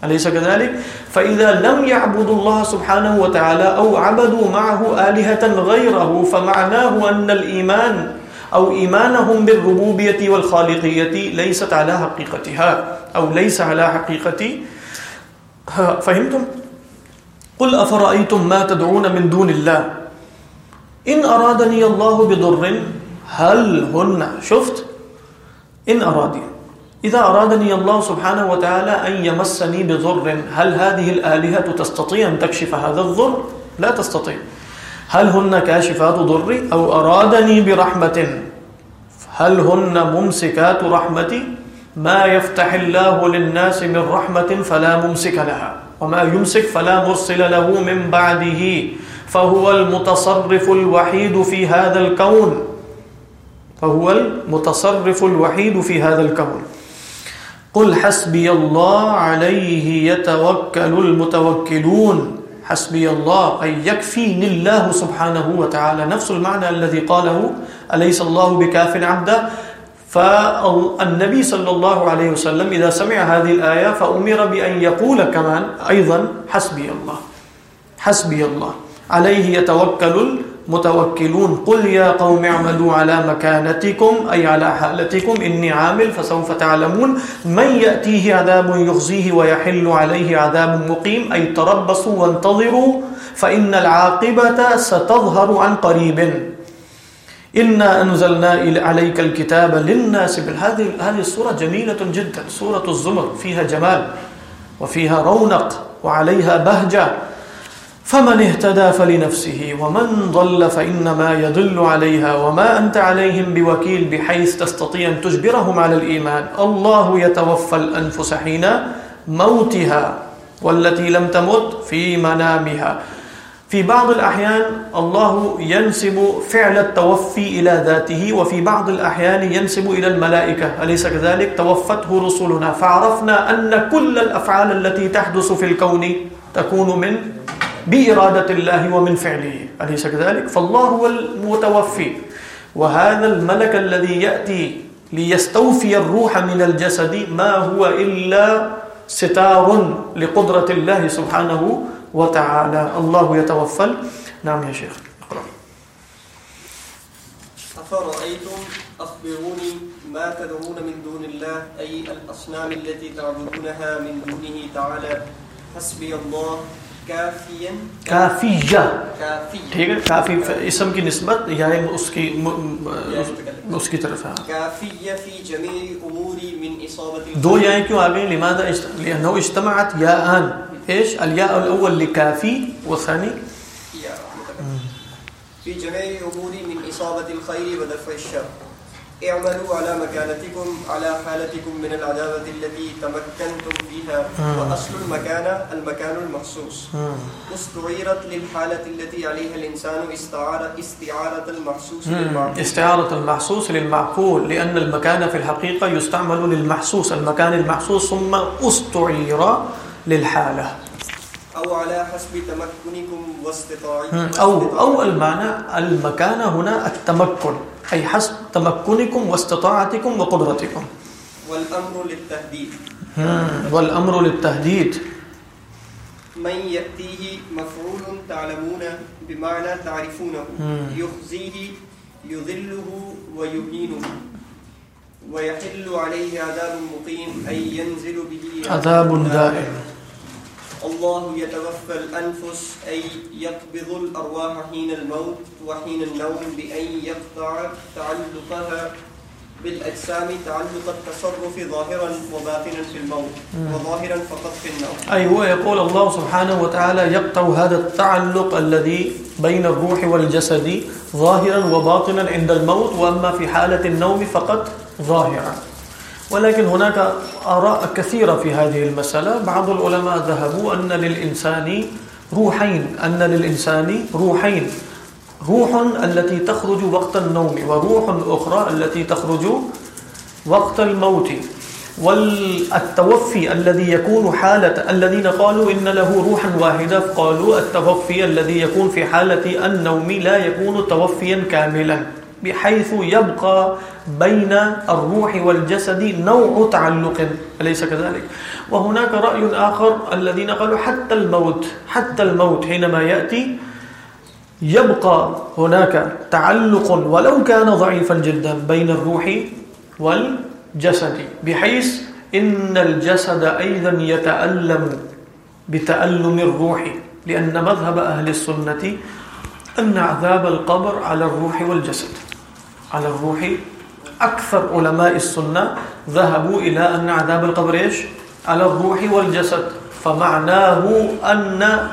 أليس كذلك؟ فإذا لم يعبدوا الله سبحانه وتعالى أو عبدوا معه آلهة غيره، فمعناه أن الإيمان أو إيمانهم بالربوبية والخالقية ليست على حقيقتها أو ليس على حقيقة فهمتم؟ قل أفرأيتم ما تدعون من دون الله؟ إن أرادني الله بضر، هل هن؟ شفت؟ إن أرادني إذا أرادني الله سبحانه وتعالى أن يمسني بضر، هل هذه الآلهة تستطيع أن تكشف هذا الضر؟ لا تستطيع. هل هن كاشفات ضري؟ أو أرادني برحمة، هل هن ممسكات رحمتي؟ ما يفتح الله للناس من رحمة فلا ممسك لها، وما يمسك فلا مرسل له من بعده، فهو المتصرف الوحيد في هذا الكون، فهو المتصرف الوحيد في هذا الكون. قل حسبي الله عليه يتوكل المتوكلون. حسبي الله، أي يكفيني الله سبحانه وتعالى. نفس المعنى الذي قاله أليس الله بكاف عبده؟ فالنبي صلى الله عليه وسلم إذا سمع هذه الآية فأمر بأن يقول كمان أيضا حسبي الله حسبي الله. عليه يتوكل المتوكلون قل يا قوم اعملوا على مكانتكم أي على حالتكم إني عامل فسوف تعلمون. من يأتيه عذاب يخزيه ويحل عليه عذاب مقيم أي تربصوا وانتظروا، فإن العاقبة ستظهر عن قريب إنا أنزلنا عليك الكتاب للناس هذه هذه السورة جميلة جدا، سورة الزمر فيها جمال وفيها رونق وعليها بهجة فمن اهتدى فلنفسه ومن ضل فإنما يضل عليها وما أنت عليهم بوكيل بحيث تستطيع أن تجبرهم على الإيمان. الله يتوفى الأنفس حين موتها والتي لم تمت في منامها. في بعض الأحيان الله ينسب فعل التوفي إلى ذاته، وفي بعض الأحيان ينسب إلى الملائكة. أليس كذلك؟ توفته رسلنا. فعرفنا أن كل الأفعال التي تحدث في الكون تكون من بإرادة الله ومن فعله. أليس كذلك؟ فالله هو المتوفي. وهذا الملك الذي يأتي ليستوفي الروح من الجسد ما هو إلا ستار لقدرة الله سبحانه وتعالى. الله يتوفل. نعم يا شيخ. اقرأ. أفرأيتم أخبروني ما تدعون من دون الله؟ أي الأصنام التي تعبدونها من دونه تعالى؟ حسبي الله. کافیہ. ٹھیک ہے؟ کافی اسم کی نسبت یعنی اس کی اس کی طرف. ہے۔ دو یائیں کیوں آ گئی لماذا لأنه اجتمعت یاءان ايش؟ الياء الاول لكافي والثاني. في جميع أموري من إصابة الخير ودفع الشر. اعملوا على مكانتكم على حالتكم من العداوة التي تمكنتم فيها وأصل المكان المكان المخصوص. استعيرت للحالة التي عليها الإنسان استعارة استعارة المحسوس للمعقول. استعارة المحسوس للمعقول لأن المكان في الحقيقة يستعمل للمحسوس المكان المحسوس ثم استعير للحالة. أو على حسب تمكنكم واستطاعتكم. أو, أو المعنى المكان هنا التمكن أي حسب تمكنكم واستطاعتكم وقدرتكم والأمر للتهديد والأمر للتهديد من يأتيه مفعول تعلمون بمعنى تعرفونه. يخزيه يذله ويهينه ويحل عليه عذاب مقيم أي ينزل به عذاب دائم. الله يتوفى الأنفس أي يقبض الأرواح حين الموت وحين النوم بأن يقطع تعلقها بالأجسام تعلق التصرف ظاهرا وباطنا في الموت وظاهرا فقط في النوم. أي هو يقول الله سبحانه وتعالى يقطع هذا التعلق الذي بين الروح والجسد ظاهرا وباطنا عند الموت وأما في حالة النوم فقط ظاهرا ولكن هناك آراء كثيرة في هذه المسألة. بعض العلماء ذهبوا أن للإنسان روحين، أن للإنسان روحين. روح التي تخرج وقت النوم وروح أخرى التي تخرج وقت الموت. والتوفي الذي يكون حالة، الذين قالوا إن له روحا واحدة، قالوا التوفي الذي يكون في حالة النوم لا يكون توفيا كاملا. بحيث يبقى بين الروح والجسد نوع تعلق. أليس كذلك؟ وهناك رأي آخر الذين قالوا حتى الموت حتى الموت حينما يأتي يبقى هناك تعلق ولو كان ضعيفا جدا بين الروح والجسد، بحيث إن الجسد أيضا يتألم بتألم الروح، لأن مذهب أهل السنة أن عذاب القبر على الروح والجسد. على الروح. أكثر علماء السنة ذهبوا إلى أن عذاب القبر إيش؟ على الروح والجسد. فمعناه أن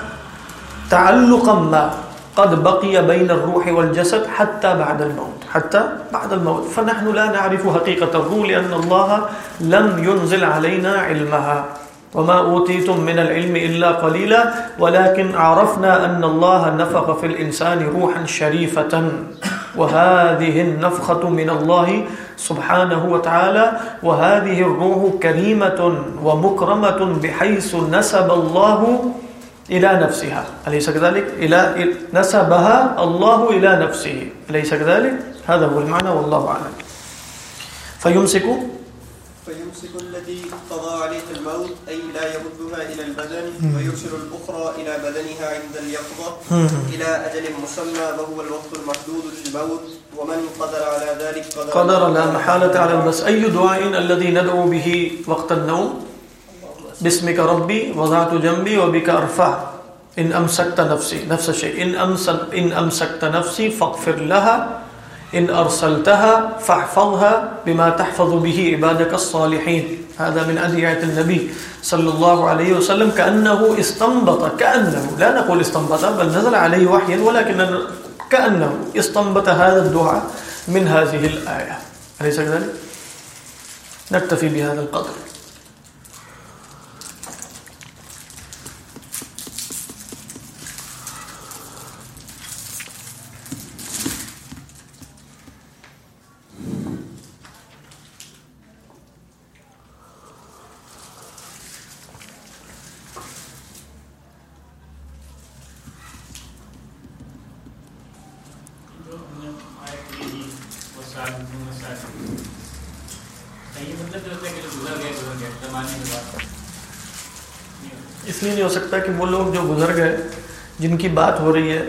تعلقا ما قد بقي بين الروح والجسد حتى بعد الموت. حتى بعد الموت. فنحن لا نعرف حقيقة الروح لأن الله لم ينزل علينا علمها. وما أوتيتم من العلم إلا قليلا ولكن عرفنا أن الله نفخ في الإنسان روحا شريفة وهذه النفخة من الله سبحانه وتعالى وهذه الروح كريمة ومكرمة بحيث نسب الله إلى نفسها. أليس كذلك؟ إلى نسبها الله إلى نفسه. أليس كذلك؟ هذا هو المعنى، والله أعلم. فيمسك فيمسك التي قضى عليها الموت أي لا يردها إلى البدن ويرسل الأخرى إلى بدنها عند اليقظة. إلى أجل مسمى وهو الوقت المحدود للموت. ومن قدر على ذلك قدر لا محالة على البس. أي دعاء الذي ندعو به وقت النوم؟ باسمك ربي وضعت جنبي وبك أرفع. إن أمسكت نفسي نفس الشيء إن, أمسك إن أمسكت نفسي فاغفر لها. إن أرسلتها فاحفظها بما تحفظ به عبادك الصالحين. هذا من أدعية النبي صلى الله عليه وسلم، كأنه استنبط، كأنه، لا نقول استنبط، بل نزل عليه وحيا ولكن كأنه استنبط هذا الدعاء من هذه الآية. أليس كذلك؟ نكتفي بهذا القدر جو ہم نے آیت لی اس لیے نہیں ہو سکتا ہے کہ وہ لوگ جو گزر گئے، جن کی بات ہو رہی ہے،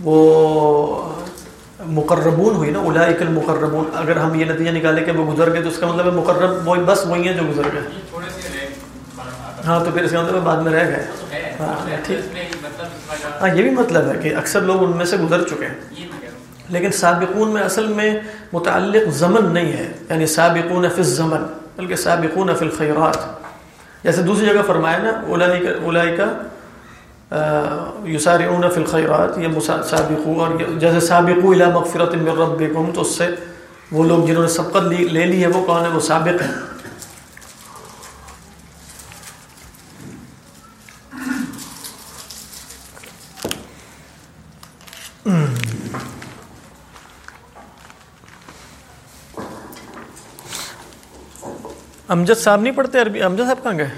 وہ مقربون ہوئی نا اولئک المقربون۔ اگر ہم یہ نتیجہ نکالے کہ وہ گزر گئے تو اس کا مطلب ہے مقرب وہی بس وہی ہیں جو گزر گئے۔ ہاں تو پھر اس کا مطلب بعد میں رہ گئے۔ ہاں ٹھیک۔ ہاں یہ بھی مطلب ہے کہ اکثر لوگ ان میں سے گزر چکے ہیں۔ لیکن سابقون میں اصل میں متعلق زمن نہیں ہے یعنی سابقون فی الزمن، بلکہ سابقون فی الخیرات۔ جیسے دوسری جگہ فرمایا نا اولائکا کا یسارعون فی الخیرات، یہ سابقو اور جیسے سابقو الا مغفرت من ربکم، تو اس سے وہ لوگ جنہوں نے سبقت لے لی ہے، وہ کون ہے؟ وہ سابق ہیں۔ امجد صاحب نہیں پڑھتے عربی؟ امجد صاحب کہاں گئے؟